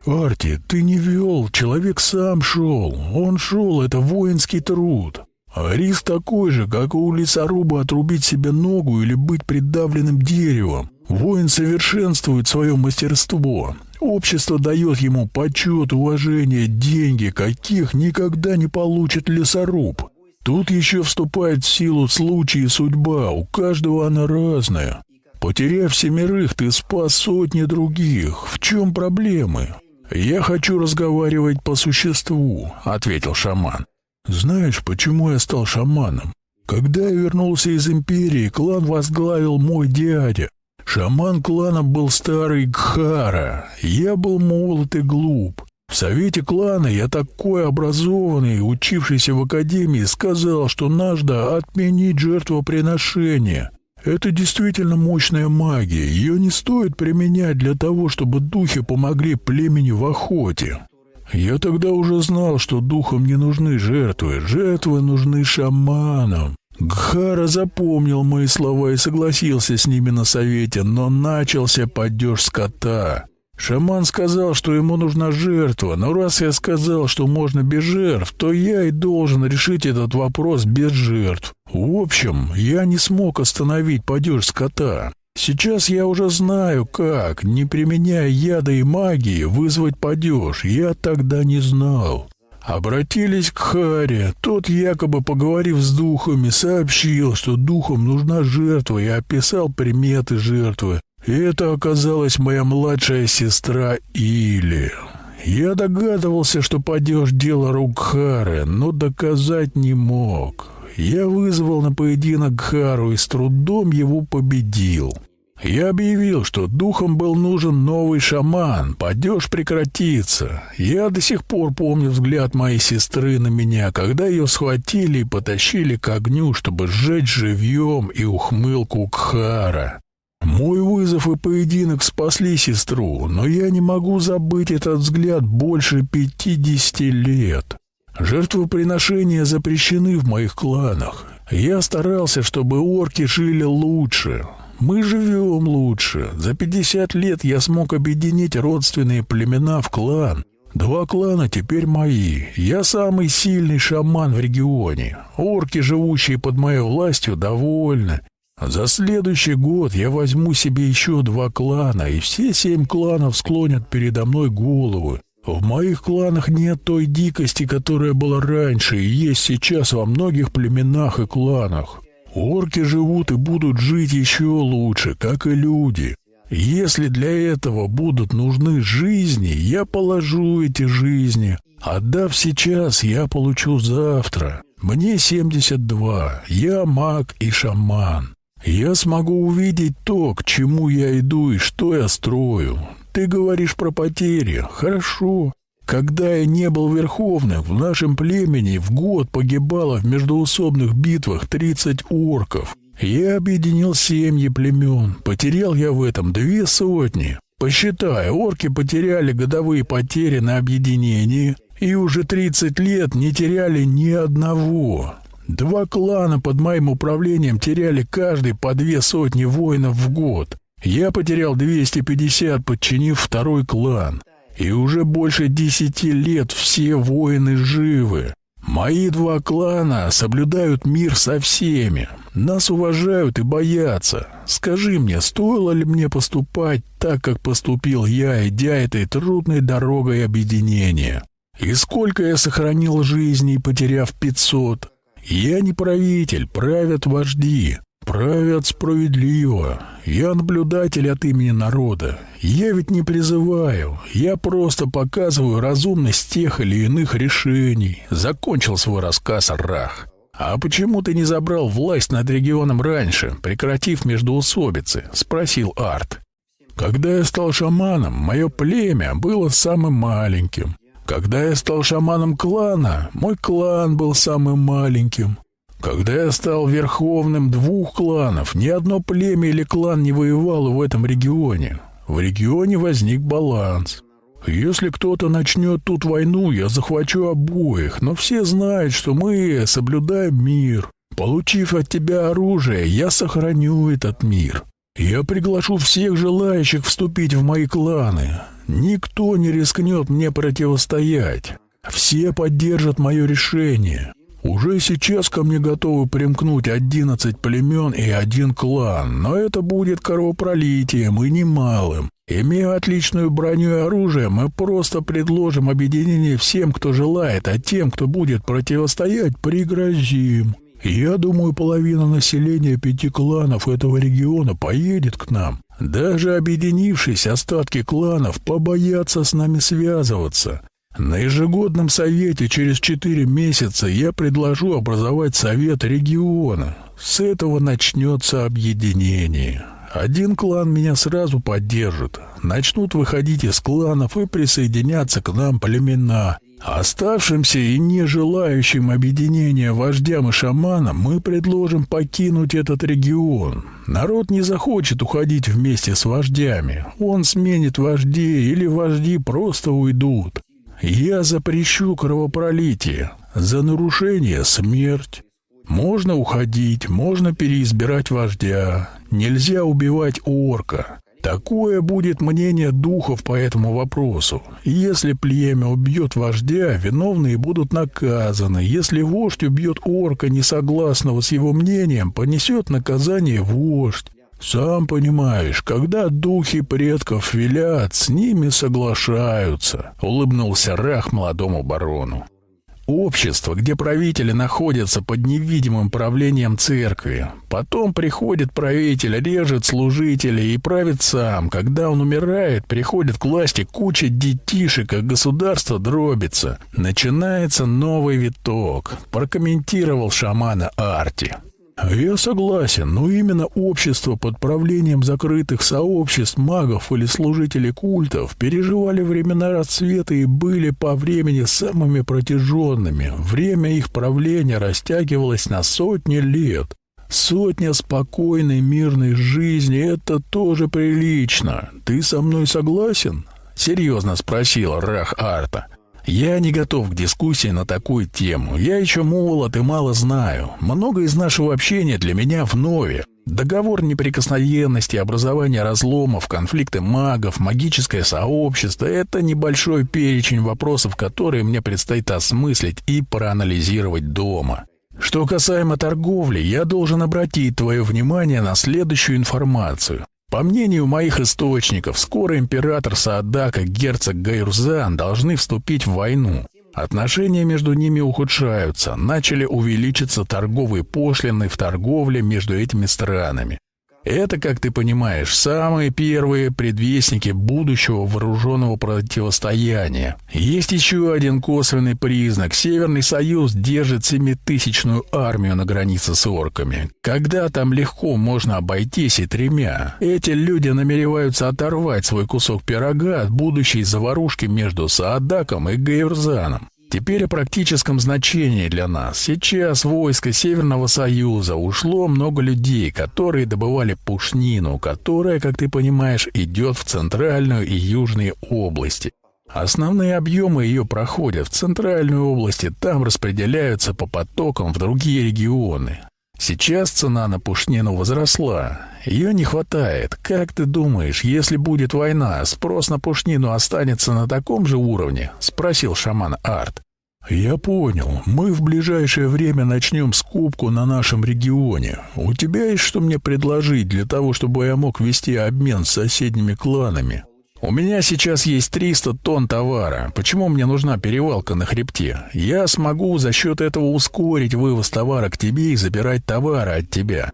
«Арти, ты не вел, человек сам шел. Он шел, это воинский труд. А риск такой же, как у лесоруба отрубить себе ногу или быть придавленным деревом. Воин совершенствует свое мастерство. Общество дает ему почет, уважение, деньги, каких никогда не получит лесоруб. Тут еще вступает в силу случай и судьба, у каждого она разная. Потеряв семерых, ты спас сотни других. В чем проблемы? «Я хочу разговаривать по существу», — ответил шаман. «Знаешь, почему я стал шаманом? Когда я вернулся из империи, клан возглавил мой дядя. Шаман клана был старый Гхара. Я был молод и глуп. В совете клана я такой образованный, учившийся в академии, сказал, что надо отменить жертвоприношение. Это действительно мощная магия. Ее не стоит применять для того, чтобы духи помогли племени в охоте. Я тогда уже знал, что духам не нужны жертвы. Жертвы нужны шаманам. Гхара запомнил мои слова и согласился с ними на совете, но начался падеж скота. Шаман сказал, что ему нужна жертва, но раз я сказал, что можно без жертв, то я и должен решить этот вопрос без жертв. В общем, я не смог остановить падеж скота. Сейчас я уже знаю, как, не применяя яда и магии, вызвать падеж. Я тогда не знал. Обратились к Харе. Тот, якобы поговорив с духами, сообщил, что духам нужна жертва и описал приметы жертвы. И это оказалась моя младшая сестра Или. Я догадывался, что падеж дело рук Хары, но доказать не мог. Я вызвал на поединок Хару и с трудом его победил. Я объявил, что духом был нужен новый шаман, падеж прекратится. Я до сих пор помню взгляд моей сестры на меня, когда ее схватили и потащили к огню, чтобы сжечь живьем и ухмылку Кхара. Мой вызов и поединок спасли сестру, но я не могу забыть этот взгляд больше пятидесяти лет. Жертвоприношения запрещены в моих кланах. Я старался, чтобы орки жили лучше. Мы живем лучше. За пятьдесят лет я смог объединить родственные племена в клан. Два клана теперь мои. Я самый сильный шаман в регионе. Орки, живущие под моей властью, довольны. За следующий год я возьму себе еще два клана, и все семь кланов склонят передо мной головы. В моих кланах нет той дикости, которая была раньше и есть сейчас во многих племенах и кланах. Орки живут и будут жить еще лучше, как и люди. Если для этого будут нужны жизни, я положу эти жизни. Отдав сейчас, я получу завтра. Мне 72, я маг и шаман. Я смогу увидеть то, к чему я иду и что я строю. Ты говоришь про потери. Хорошо. Когда я не был верховным, в нашем племени в год погибало в междоусобных битвах 30 орков. Я объединил семьи племен. Потерял я в этом две сотни. Посчитай, орки потеряли годовые потери на объединении и уже 30 лет не теряли ни одного. Два клана под моим управлением теряли каждый по две сотни воинов в год. Я потерял 250, подчинив второй клан. И уже больше десяти лет все воины живы. Мои два клана соблюдают мир со всеми. Нас уважают и боятся. Скажи мне, стоило ли мне поступать так, как поступил я, идя этой трудной дорогой объединения? И сколько я сохранил жизней, потеряв пятьсот? Я не правитель, правят вожди. Правят справедливо. Я наблюдатель от имени народа. Я ведь не призываю. Я просто показываю разумность тех или иных решений. Закончил свой рассказ Рах. «А почему ты не забрал власть над регионом раньше, прекратив междоусобицы?» — спросил Арт. «Когда я стал шаманом, мое племя было самым маленьким. Когда я стал шаманом клана, мой клан был самым маленьким. Когда я стал верховным двух кланов, ни одно племя или клан не воевало в этом регионе. В регионе возник баланс. Если кто-то начнет тут войну, я захвачу обоих, но все знают, что мы соблюдаем мир. Получив от тебя оружие, я сохраню этот мир. Я приглашу всех желающих вступить в мои кланы. Никто не рискнет мне противостоять. Все поддержат мое решение. Уже сейчас ко мне готовы примкнуть одиннадцать племен и один клан, но это будет кровопролитием и немалым. Имея отличную броню и оружие, мы просто предложим объединение всем, кто желает, а тем, кто будет противостоять, пригрозим. Я думаю, половина населения пяти кланов этого региона поедет к нам. Даже объединившись, остатки кланов побоятся с нами связываться. На ежегодном совете через четыре месяца я предложу образовать совет региона. С этого начнется объединение. Один клан меня сразу поддержит. Начнут выходить из кланов и присоединяться к нам племена. Оставшимся и не желающим объединения вождям и шаманам мы предложим покинуть этот регион. Народ не захочет уходить вместе с вождями. Он сменит вождей или вожди просто уйдут. Я запрещу кровопролитие. За нарушение — смерть. Можно уходить, можно переизбирать вождя. Нельзя убивать орка. Такое будет мнение духов по этому вопросу. Если племя убьет вождя, виновные будут наказаны. Если вождь убьет орка, несогласного с его мнением, понесет наказание вождь. Сам понимаешь, когда духи предков велят, с ними соглашаются, улыбнулся Рах молодому барону. Общество, где правители находятся под невидимым правлением церкви. Потом приходит правитель, режет служителей и правит сам. Когда он умирает, приходит к власти куча детишек, а государство дробится. Начинается новый виток, прокомментировал шамана Арти. Я согласен, но именно общество под правлением закрытых сообществ магов или служителей культов переживали времена расцвета и были по времени самыми протяженными. Время их правления растягивалось на сотни лет. Сотня спокойной мирной жизни — это тоже прилично. Ты со мной согласен? Серьезно спросил Рах Арта. Я не готов к дискуссии на такую тему. Я еще молод и мало знаю. Много из нашего общения для меня вновь. Договор неприкосновенности, образование разломов, конфликты магов, магическое сообщество — это небольшой перечень вопросов, которые мне предстоит осмыслить и проанализировать дома. Что касаемо торговли, я должен обратить твое внимание на следующую информацию. По мнению моих источников, скоро император Саадака герцог Гайрузан должны вступить в войну. Отношения между ними ухудшаются, начали увеличиться торговые пошлины в торговле между этими странами. Это, как ты понимаешь, самые первые предвестники будущего вооруженного противостояния. Есть еще один косвенный признак. Северный Союз держит семитысячную армию на границе с орками. Когда там легко можно обойтись и тремя. Эти люди намереваются оторвать свой кусок пирога от будущей заварушки между Саадаком и Гейрзаном. Теперь о практическом значении для нас. Сейчас войско Северного Союза ушло много людей, которые добывали пушнину, которая, как ты понимаешь, идет в центральную и южные области. Основные объемы ее проходят в центральную область, и там распределяются по потокам в другие регионы. Сейчас цена на пушнину возросла. Ее не хватает. Как ты думаешь, если будет война, спрос на пушнину останется на таком же уровне? Спросил шаман Арт. «Я понял. Мы в ближайшее время начнем скупку на нашем регионе. У тебя есть что мне предложить для того, чтобы я мог вести обмен с соседними кланами?» «У меня сейчас есть 300 тонн товара. Почему мне нужна перевалка на хребте? Я смогу за счет этого ускорить вывоз товара к тебе и забирать товары от тебя.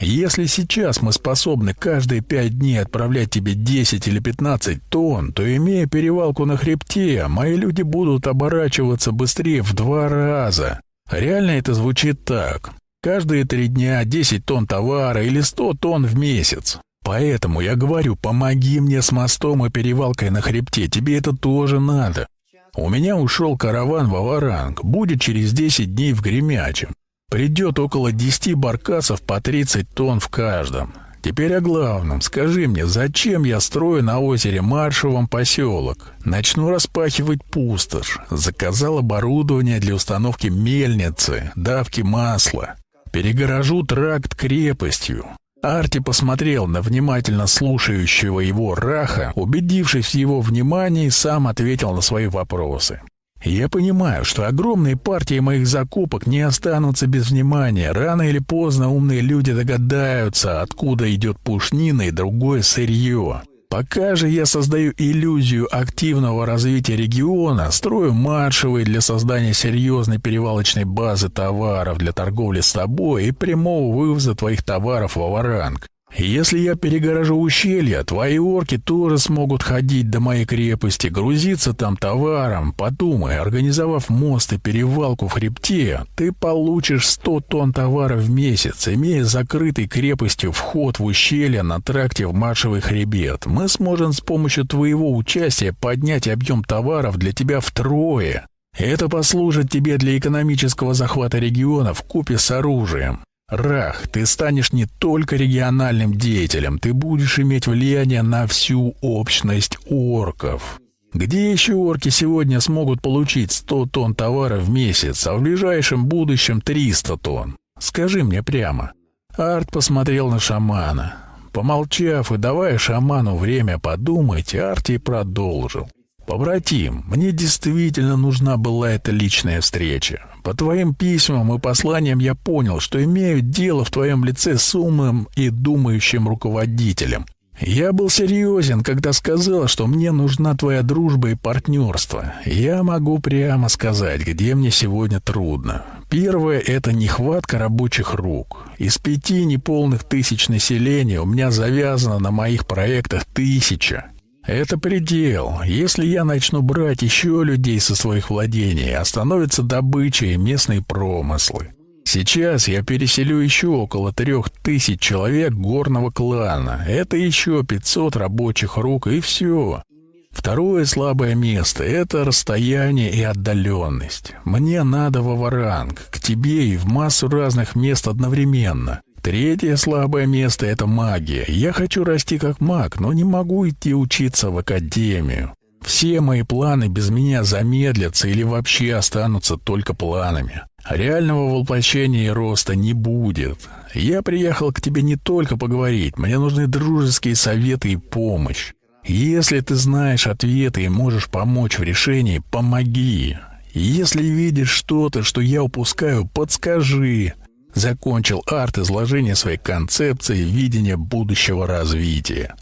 Если сейчас мы способны каждые пять дней отправлять тебе 10 или 15 тонн, то, имея перевалку на хребте, мои люди будут оборачиваться быстрее в два раза. Реально это звучит так. Каждые три дня 10 тонн товара или 100 тонн в месяц. Поэтому я говорю, помоги мне с мостом и перевалкой на хребте, тебе это тоже надо. У меня ушел караван в Аваранг, будет через 10 дней в Гремячем. Придет около 10 баркасов по 30 тонн в каждом. Теперь о главном. Скажи мне, зачем я строю на озере Маршевом поселок? Начну распахивать пустошь. Заказал оборудование для установки мельницы, давки масла. Перегорожу тракт крепостью. Арти посмотрел на внимательно слушающего его Раха, убедившись в его внимании, сам ответил на свои вопросы. Я понимаю, что огромные партии моих закупок не останутся без внимания. Рано или поздно умные люди догадаются, откуда идет пушнина и другое сырье. Пока же я создаю иллюзию активного развития региона, строю маршевые для создания серьезной перевалочной базы товаров для торговли с тобой и прямого вывоза твоих товаров в Аваранг. Если я перегорожу ущелье, твои орки тоже смогут ходить до моей крепости, грузиться там товаром. Подумай, организовав мост и перевалку в хребте, ты получишь 100 тонн товара в месяц, имея закрытый крепостью вход в ущелье на тракте в маршевый хребет. Мы сможем с помощью твоего участия поднять объем товаров для тебя втрое. Это послужит тебе для экономического захвата региона в купе с оружием. Рах, ты станешь не только региональным деятелем, ты будешь иметь влияние на всю общность орков. Где еще орки сегодня смогут получить 100 тонн товара в месяц, а в ближайшем будущем 300 тонн? Скажи мне прямо. Арт посмотрел на шамана. Помолчав и давая шаману время подумать, Арти продолжил. «Побратим, мне действительно нужна была эта личная встреча. По твоим письмам и посланиям я понял, что имею дело в твоем лице с умным и думающим руководителем. Я был серьезен, когда сказал, что мне нужна твоя дружба и партнерство. Я могу прямо сказать, где мне сегодня трудно. Первое — это нехватка рабочих рук. Из пяти неполных тысяч населения у меня завязано на моих проектах тысяча. Это предел. Если я начну брать еще людей со своих владений, остановится добыча и местные промыслы. Сейчас я переселю еще около трех тысяч человек горного клана. Это еще 500 рабочих рук и все. Второе слабое место — это расстояние и отдаленность. Мне надо в Аваранг, к тебе и в массу разных мест одновременно. Третье слабое место — это магия. Я хочу расти как маг, но не могу идти учиться в академию. Все мои планы без меня замедлятся или вообще останутся только планами. Реального воплощения и роста не будет. Я приехал к тебе не только поговорить, мне нужны дружеские советы и помощь. Если ты знаешь ответы и можешь помочь в решении, помоги. Если видишь что-то, что я упускаю, подскажи. Закончил арт изложение своей концепции видения будущего развития.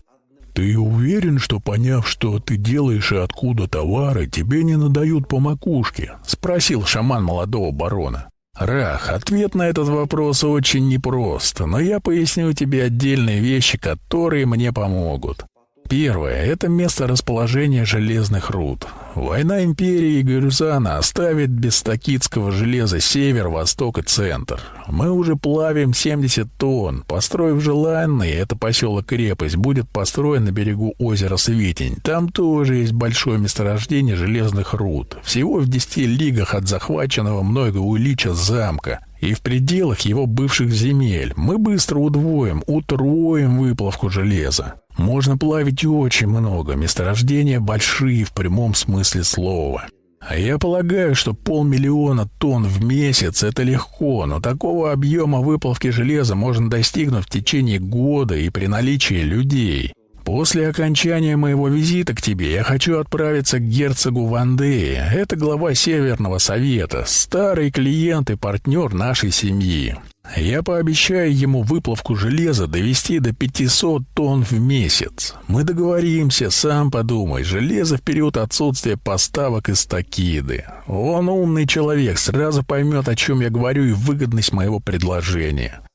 «Ты уверен, что, поняв, что ты делаешь и откуда товары, тебе не надают по макушке?» — спросил шаман молодого барона. «Рах, ответ на этот вопрос очень непрост, но я поясню тебе отдельные вещи, которые мне помогут. Первое — это место расположения железных руд. Война империи и Гюрзана оставит без стакитского железа север, восток и центр. Мы уже плавим 70 тонн. Построив желанный, это поселок-крепость, будет построен на берегу озера Свитень. Там тоже есть большое месторождение железных руд. Всего в 10 лигах от захваченного мной Гаулича замка и в пределах его бывших земель. Мы быстро удвоим, утроим выплавку железа. Можно плавить очень много, месторождения большие в прямом смысле слова. А я полагаю, что полмиллиона тонн в месяц — это легко, но такого объема выплавки железа можно достигнуть в течение года и при наличии людей. После окончания моего визита к тебе я хочу отправиться к герцогу Вандее. Это глава Северного Совета, старый клиент и партнер нашей семьи. Я пообещаю ему выплавку железа довести до 500 тонн в месяц. Мы договоримся, сам подумай, железо в период отсутствия поставок из Такиды. Он умный человек, сразу поймет, о чем я говорю и выгодность моего предложения.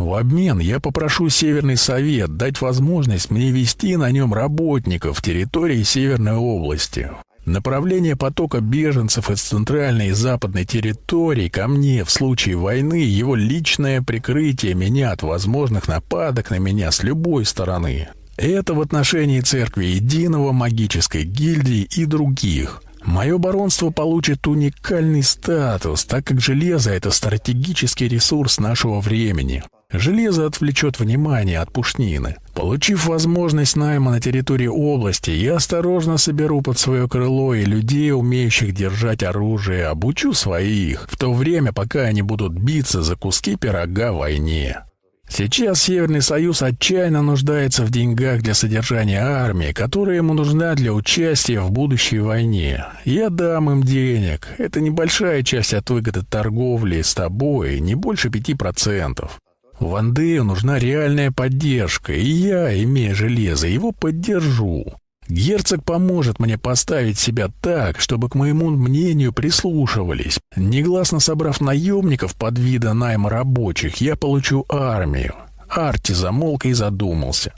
В обмен я попрошу Северный Совет дать возможность мне вести на нем работников территории Северной области. Направление потока беженцев из центральной и западной территории ко мне в случае войны его личное прикрытие меня от возможных нападок на меня с любой стороны. Это в отношении церкви единого магической гильдии и других – Мое баронство получит уникальный статус, так как железо — это стратегический ресурс нашего времени. Железо отвлечет внимание от пушнины. Получив возможность найма на территории области, я осторожно соберу под свое крыло и людей, умеющих держать оружие, обучу своих, в то время, пока они будут биться за куски пирога в войне. Сейчас Северный Союз отчаянно нуждается в деньгах для содержания армии, которая ему нужна для участия в будущей войне. Я дам им денег. Это небольшая часть от выгоды торговли с тобой, не больше пяти процентов. Вандею нужна реальная поддержка, и я, имея железо, его поддержу. Герцог поможет мне поставить себя так, чтобы к моему мнению прислушивались. Негласно собрав наемников под вида найма рабочих, я получу армию. Арти замолк и задумался.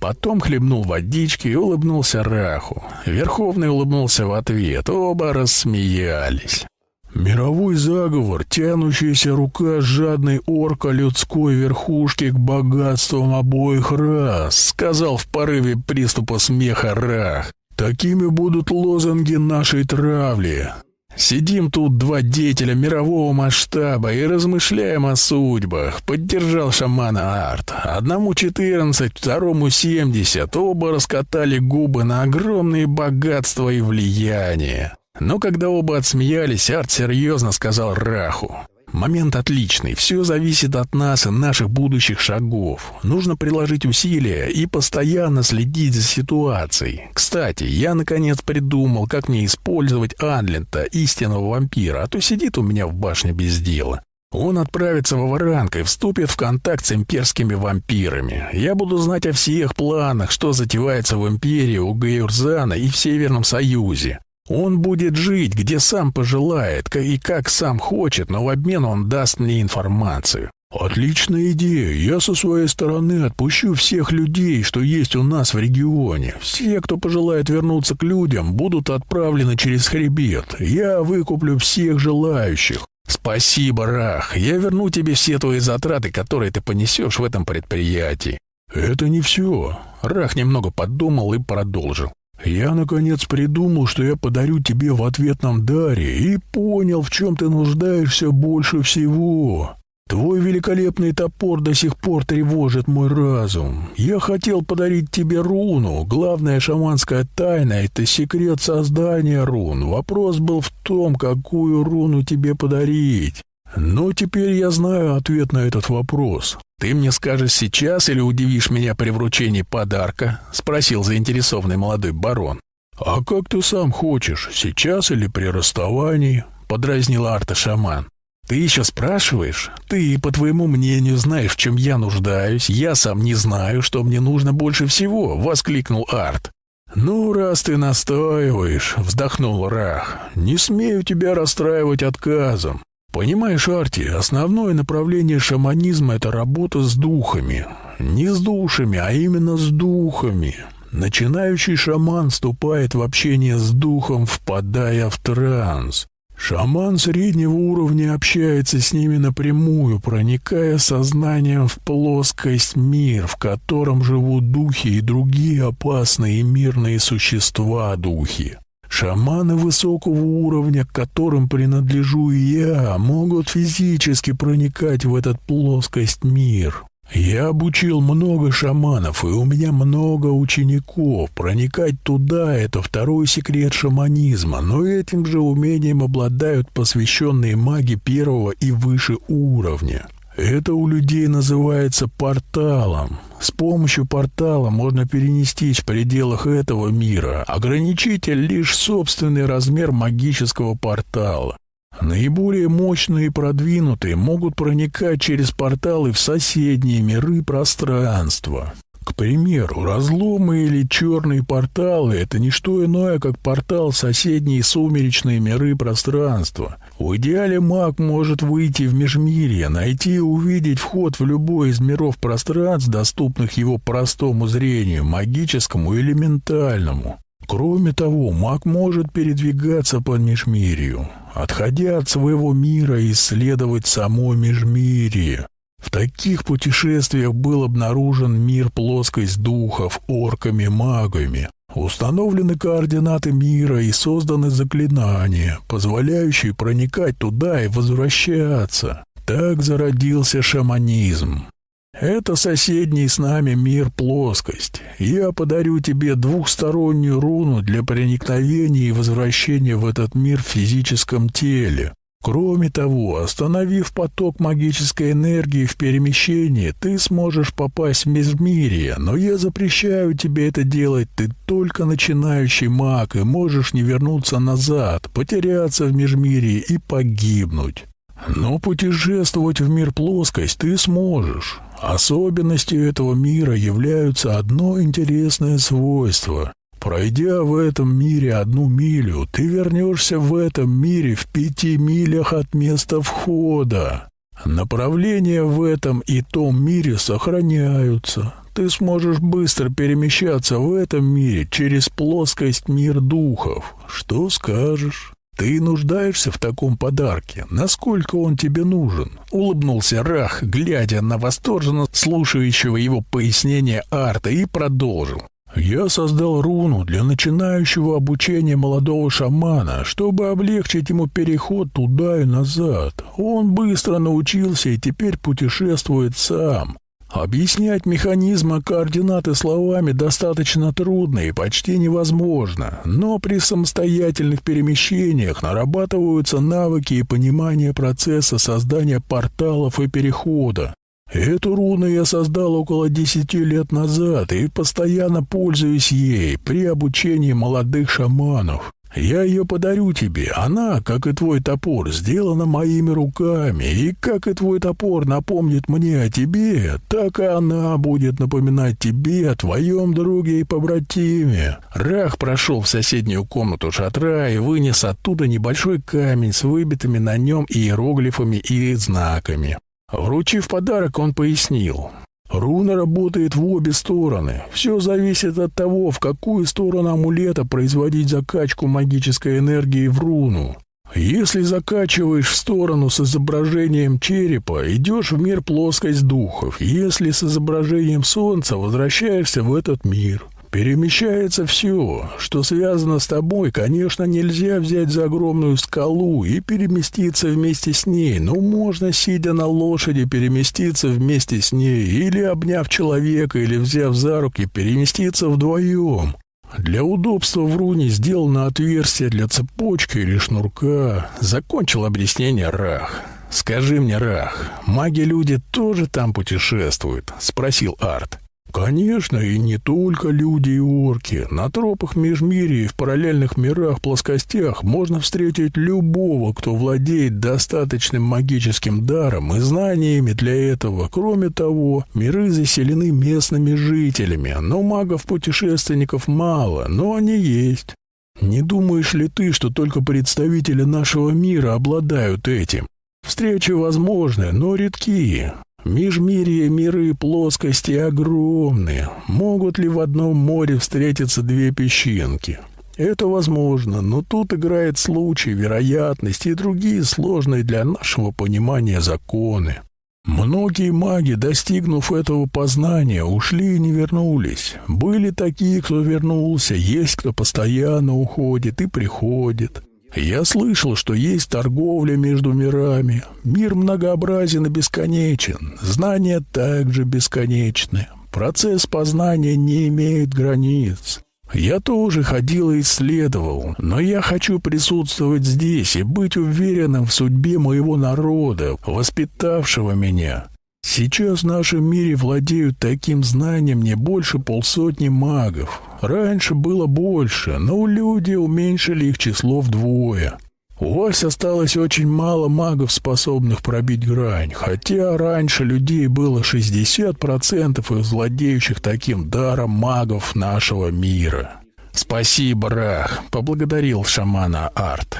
Потом хлебнул водички и улыбнулся Раху. Верховный улыбнулся в ответ. Оба рассмеялись. Мировой заговор, тянущаяся рука жадной орка людской верхушки к богатствам обоих рас, сказал в порыве приступа смеха Рах. Такими будут лозунги нашей травли. Сидим тут два деятеля мирового масштаба и размышляем о судьбах. Поддержал шамана Арт. Одному четырнадцать, второму семьдесят. Оба раскатали губы на огромные богатства и влияние. Но когда оба отсмеялись, Арт серьезно сказал Раху. «Момент отличный. Все зависит от нас и наших будущих шагов. Нужно приложить усилия и постоянно следить за ситуацией. Кстати, я наконец придумал, как мне использовать Анлента, истинного вампира, а то сидит у меня в башне без дела. Он отправится в Варанг и вступит в контакт с имперскими вампирами. Я буду знать о всех планах, что затевается в Империи у Гаюрзана и в Северном Союзе. Он будет жить, где сам пожелает, и как сам хочет, но в обмен он даст мне информацию. Отличная идея. Я со своей стороны отпущу всех людей, что есть у нас в регионе. Все, кто пожелает вернуться к людям, будут отправлены через хребет. Я выкуплю всех желающих. Спасибо, Рах. Я верну тебе все твои затраты, которые ты понесешь в этом предприятии. Это не все. Рах немного подумал и продолжил. Я, наконец, придумал, что я подарю тебе в ответном даре, и понял, в чем ты нуждаешься больше всего. Твой великолепный топор до сих пор тревожит мой разум. Я хотел подарить тебе руну. Главная шаманская тайна — это секрет создания рун. Вопрос был в том, какую руну тебе подарить. Но теперь я знаю ответ на этот вопрос. «Ты мне скажешь сейчас или удивишь меня при вручении подарка?» — спросил заинтересованный молодой барон. «А как ты сам хочешь, сейчас или при расставании?» — подразнил Арта шаман. «Ты еще спрашиваешь? Ты, по твоему мнению, знаешь, в чем я нуждаюсь. Я сам не знаю, что мне нужно больше всего», — воскликнул Арт. «Ну, раз ты настаиваешь», — вздохнул Рах, — «не смею тебя расстраивать отказом. Понимаешь, Арти, основное направление шаманизма — это работа с духами. Не с душами, а именно с духами. Начинающий шаман вступает в общение с духом, впадая в транс. Шаман среднего уровня общается с ними напрямую, проникая сознанием в плоскость мир, в котором живут духи и другие опасные и мирные существа-духи. Шаманы высокого уровня, к которым принадлежу я, могут физически проникать в этот плоскость мир. Я обучил много шаманов, и у меня много учеников. Проникать туда — это второй секрет шаманизма, но этим же умением обладают посвященные маги первого и выше уровня. Это у людей называется порталом. С помощью портала можно перенестись в пределах этого мира. Ограничитель лишь собственный размер магического портала. Наиболее мощные и продвинутые могут проникать через порталы в соседние миры пространства. К примеру, разломы или черные порталы — это не что иное, как портал в соседние сумеречные миры пространства. В идеале маг может выйти в межмирье, найти и увидеть вход в любой из миров пространств, доступных его простому зрению, магическому или ментальному. Кроме того, маг может передвигаться по межмирью, отходя от своего мира и исследовать само межмирье. В таких путешествиях был обнаружен мир плоскость духов, орками, магами. Установлены координаты мира и созданы заклинания, позволяющие проникать туда и возвращаться. Так зародился шаманизм. Это соседний с нами мир плоскость. Я подарю тебе двухстороннюю руну для проникновения и возвращения в этот мир в физическом теле. Кроме того, остановив поток магической энергии в перемещении, ты сможешь попасть в Межмирье, но я запрещаю тебе это делать. Ты только начинающий маг и можешь не вернуться назад, потеряться в Межмирье и погибнуть. Но путешествовать в мир плоскость ты сможешь. Особенностью этого мира являются одно интересное свойство. Пройдя в этом мире одну милю, ты вернешься в этом мире в пяти милях от места входа. Направления в этом и том мире сохраняются. Ты сможешь быстро перемещаться в этом мире через плоскость мир духов. Что скажешь? Ты нуждаешься в таком подарке. Насколько он тебе нужен? Улыбнулся Рах, глядя на восторженно слушающего его пояснение Арта, и продолжил. Я создал руну для начинающего обучения молодого шамана, чтобы облегчить ему переход туда и назад. Он быстро научился и теперь путешествует сам. Объяснять механизмы координаты словами достаточно трудно и почти невозможно, но при самостоятельных перемещениях нарабатываются навыки и понимание процесса создания порталов и перехода. Эту руну я создал около десяти лет назад и постоянно пользуюсь ей при обучении молодых шаманов. Я ее подарю тебе. Она, как и твой топор, сделана моими руками, и как и твой топор напомнит мне о тебе, так и она будет напоминать тебе о твоем друге и побратиме». Рах прошел в соседнюю комнату шатра и вынес оттуда небольшой камень с выбитыми на нем иероглифами и знаками. Вручив подарок, он пояснил. Руна работает в обе стороны. Все зависит от того, в какую сторону амулета производить закачку магической энергии в руну. Если закачиваешь в сторону с изображением черепа, идешь в мир плоскость духов. Если с изображением солнца, возвращаешься в этот мир. Перемещается все, что связано с тобой, конечно, нельзя взять за огромную скалу и переместиться вместе с ней, но можно, сидя на лошади, переместиться вместе с ней, или обняв человека, или взяв за руки, переместиться вдвоем. Для удобства в руне сделано отверстие для цепочки или шнурка. Закончил объяснение Рах. «Скажи мне, Рах, маги-люди тоже там путешествуют?» — спросил Арт. Конечно, и не только люди и орки. На тропах Межмирья и в параллельных мирах-плоскостях можно встретить любого, кто владеет достаточным магическим даром и знаниями для этого. Кроме того, миры заселены местными жителями, но магов-путешественников мало, но они есть. Не думаешь ли ты, что только представители нашего мира обладают этим? Встречи возможны, но редкие. Межмирье миры плоскости огромные. Могут ли в одном море встретиться две песчинки? Это возможно, но тут играет случай, вероятность и другие сложные для нашего понимания законы. Многие маги, достигнув этого познания, ушли и не вернулись. Были такие, кто вернулся, есть кто постоянно уходит и приходит. Я слышал, что есть торговля между мирами. Мир многообразен и бесконечен. Знания также бесконечны. Процесс познания не имеет границ. Я тоже ходил и исследовал, но я хочу присутствовать здесь и быть уверенным в судьбе моего народа, воспитавшего меня. Сейчас в нашем мире владеют таким знанием не больше полсотни магов. Раньше было больше, но люди уменьшили их число вдвое. У вас осталось очень мало магов, способных пробить грань, хотя раньше людей было 60% из владеющих таким даром магов нашего мира. «Спасибо, Рах», — поблагодарил шамана Арт.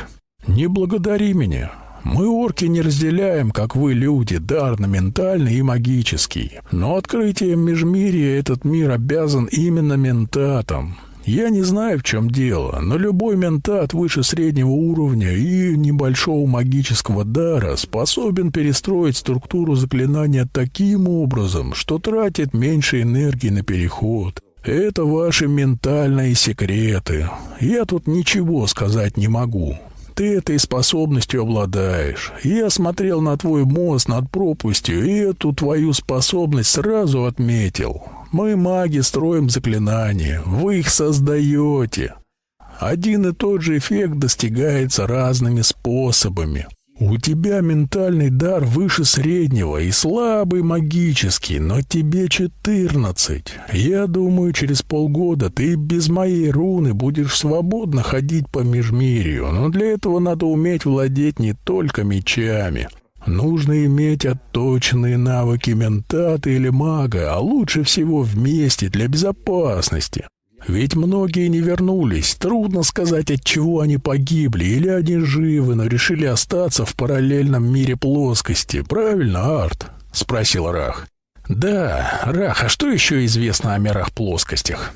«Не благодари меня. Мы, орки, не разделяем, как вы, люди, дар на ментальный и магический. Но открытием межмирия этот мир обязан именно ментатам. Я не знаю, в чем дело, но любой ментат выше среднего уровня и небольшого магического дара способен перестроить структуру заклинания таким образом, что тратит меньше энергии на переход. Это ваши ментальные секреты. Я тут ничего сказать не могу. Ты этой способностью обладаешь. Я смотрел на твой мост над пропастью, и эту твою способность сразу отметил. Мы, маги, строим заклинания. Вы их создаете. Один и тот же эффект достигается разными способами. У тебя ментальный дар выше среднего и слабый магический, но тебе четырнадцать. Я думаю, через полгода ты без моей руны будешь свободно ходить по межмирью, но для этого надо уметь владеть не только мечами. Нужно иметь отточенные навыки ментата или мага, а лучше всего вместе для безопасности. Ведь многие не вернулись. Трудно сказать, от чего они погибли, или они живы, но решили остаться в параллельном мире плоскости. Правильно, Арт? Спросил Рах. Да, Рах, а что еще известно о мирах плоскостях?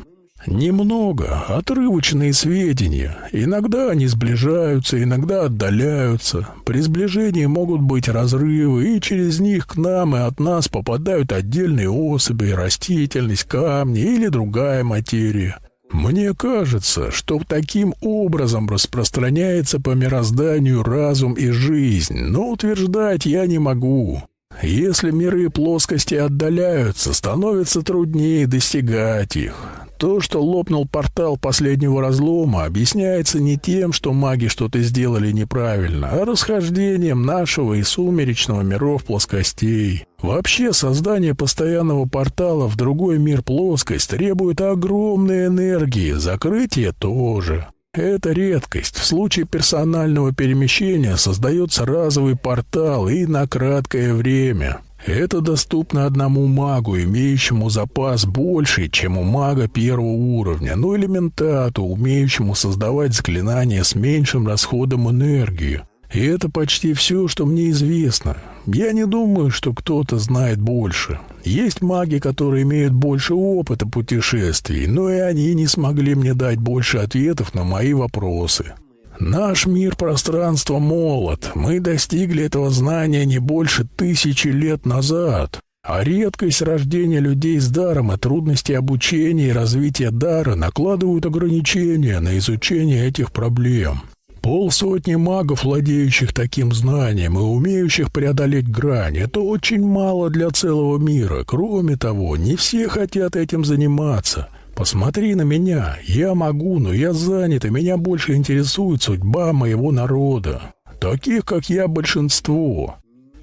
Немного, отрывочные сведения. Иногда они сближаются, иногда отдаляются. При сближении могут быть разрывы, и через них к нам и от нас попадают отдельные особи, растительность, камни или другая материя. Мне кажется, что таким образом распространяется по мирозданию разум и жизнь, но утверждать я не могу. Если миры плоскости отдаляются, становится труднее достигать их. То, что лопнул портал последнего разлома, объясняется не тем, что маги что-то сделали неправильно, а расхождением нашего и сумеречного миров плоскостей. Вообще, создание постоянного портала в другой мир плоскость требует огромной энергии, закрытие тоже. Это редкость. В случае персонального перемещения создается разовый портал и на краткое время. Это доступно одному магу, имеющему запас больше, чем у мага первого уровня, но элементату, умеющему создавать заклинания с меньшим расходом энергии. И это почти все, что мне известно. Я не думаю, что кто-то знает больше. Есть маги, которые имеют больше опыта путешествий, но и они не смогли мне дать больше ответов на мои вопросы. Наш мир пространства молод. Мы достигли этого знания не больше тысячи лет назад. А редкость рождения людей с даром и трудности обучения и развития дара накладывают ограничения на изучение этих проблем. Полсотни магов, владеющих таким знанием и умеющих преодолеть грань, это очень мало для целого мира. Кроме того, не все хотят этим заниматься. Посмотри на меня. Я могу, но я занят, и меня больше интересует судьба моего народа. Таких, как я, большинство.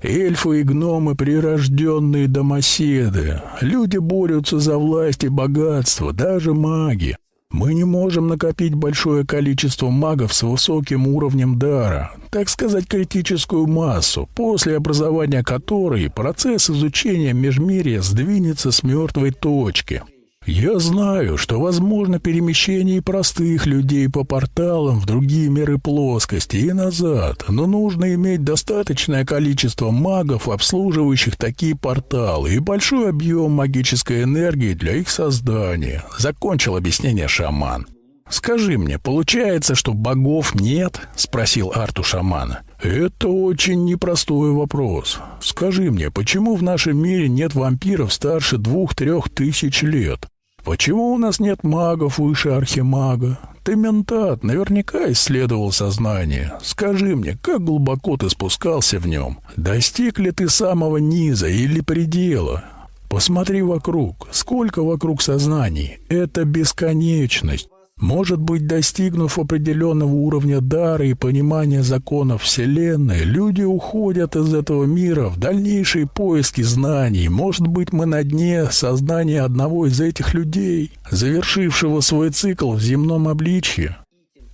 Эльфы и гномы — прирожденные домоседы. Люди борются за власть и богатство, даже маги. Мы не можем накопить большое количество магов с высоким уровнем дара, так сказать, критическую массу, после образования которой процесс изучения межмирия сдвинется с мертвой точки. Я знаю, что возможно перемещение простых людей по порталам в другие миры плоскости и назад, но нужно иметь достаточное количество магов, обслуживающих такие порталы, и большой объем магической энергии для их создания. Закончил объяснение шаман. «Скажи мне, получается, что богов нет?» — спросил Арту шамана. «Это очень непростой вопрос. Скажи мне, почему в нашем мире нет вампиров старше двух-трех тысяч лет? Почему у нас нет магов выше архимага? Ты ментат, наверняка исследовал сознание. Скажи мне, как глубоко ты спускался в нем? Достиг ли ты самого низа или предела? Посмотри вокруг. Сколько вокруг сознаний? Это бесконечность. Может быть, достигнув определенного уровня дара и понимания законов Вселенной, люди уходят из этого мира в дальнейшие поиски знаний. Может быть, мы на дне сознания одного из этих людей, завершившего свой цикл в земном обличье.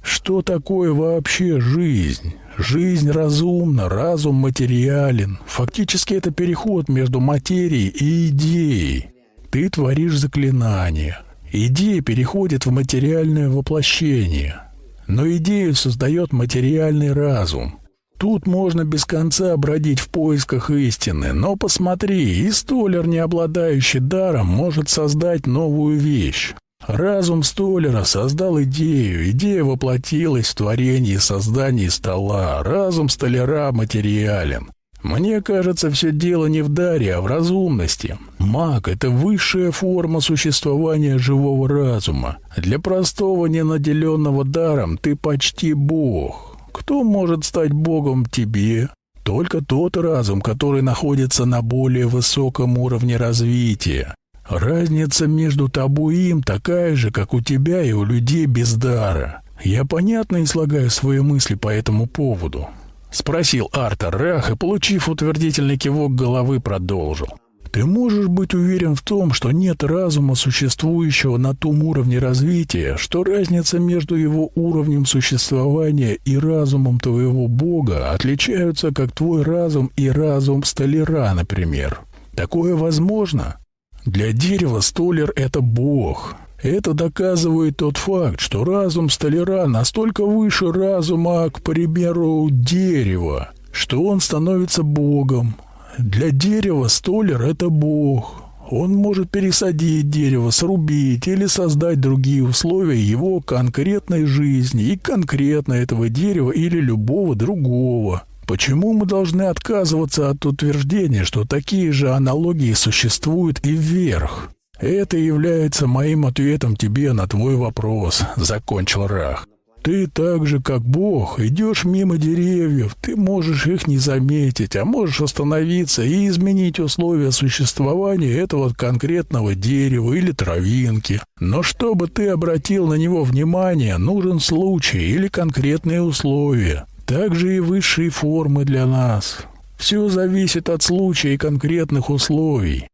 Что такое вообще жизнь? Жизнь разумна, разум материален. Фактически это переход между материей и идеей. Ты творишь заклинания, Идея переходит в материальное воплощение, но идею создает материальный разум. Тут можно без конца бродить в поисках истины, но посмотри, и столер, не обладающий даром, может создать новую вещь. Разум столера создал идею, идея воплотилась в творении и создании стола, разум столяра материален. Мне кажется, все дело не в даре, а в разумности. Маг — это высшая форма существования живого разума. Для простого, ненаделенного даром ты почти бог. Кто может стать богом тебе? Только тот разум, который находится на более высоком уровне развития. Разница между тобой и им такая же, как у тебя и у людей без дара. Я понятно излагаю свои мысли по этому поводу. Спросил Артер Рах и, получив утвердительный кивок головы, продолжил. Ты можешь быть уверен в том, что нет разума, существующего на том уровне развития, что разница между его уровнем существования и разумом твоего бога отличаются, как твой разум и разум столяра, например. Такое возможно? Для дерева столер — это бог. Это доказывает тот факт, что разум столяра настолько выше разума, к примеру, дерева, что он становится богом. Для дерева столяр — это бог. Он может пересадить дерево, срубить или создать другие условия его конкретной жизни и конкретно этого дерева или любого другого. Почему мы должны отказываться от утверждения, что такие же аналогии существуют и вверх? Это является моим ответом тебе на твой вопрос, закончил Рах. Ты так же, как Бог, идешь мимо деревьев, ты можешь их не заметить, а можешь остановиться и изменить условия существования этого конкретного дерева или травинки. Но чтобы ты обратил на него внимание, нужен случай или конкретные условия. Также и высшие формы для нас. Все зависит от случая и конкретных условий.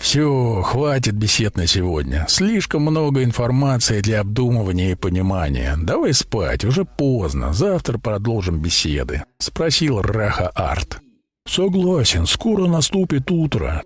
Все, хватит бесед на сегодня. Слишком много информации для обдумывания и понимания. Давай спать, уже поздно. Завтра продолжим беседы. Спросил Раха Арт. Согласен, скоро наступит утро.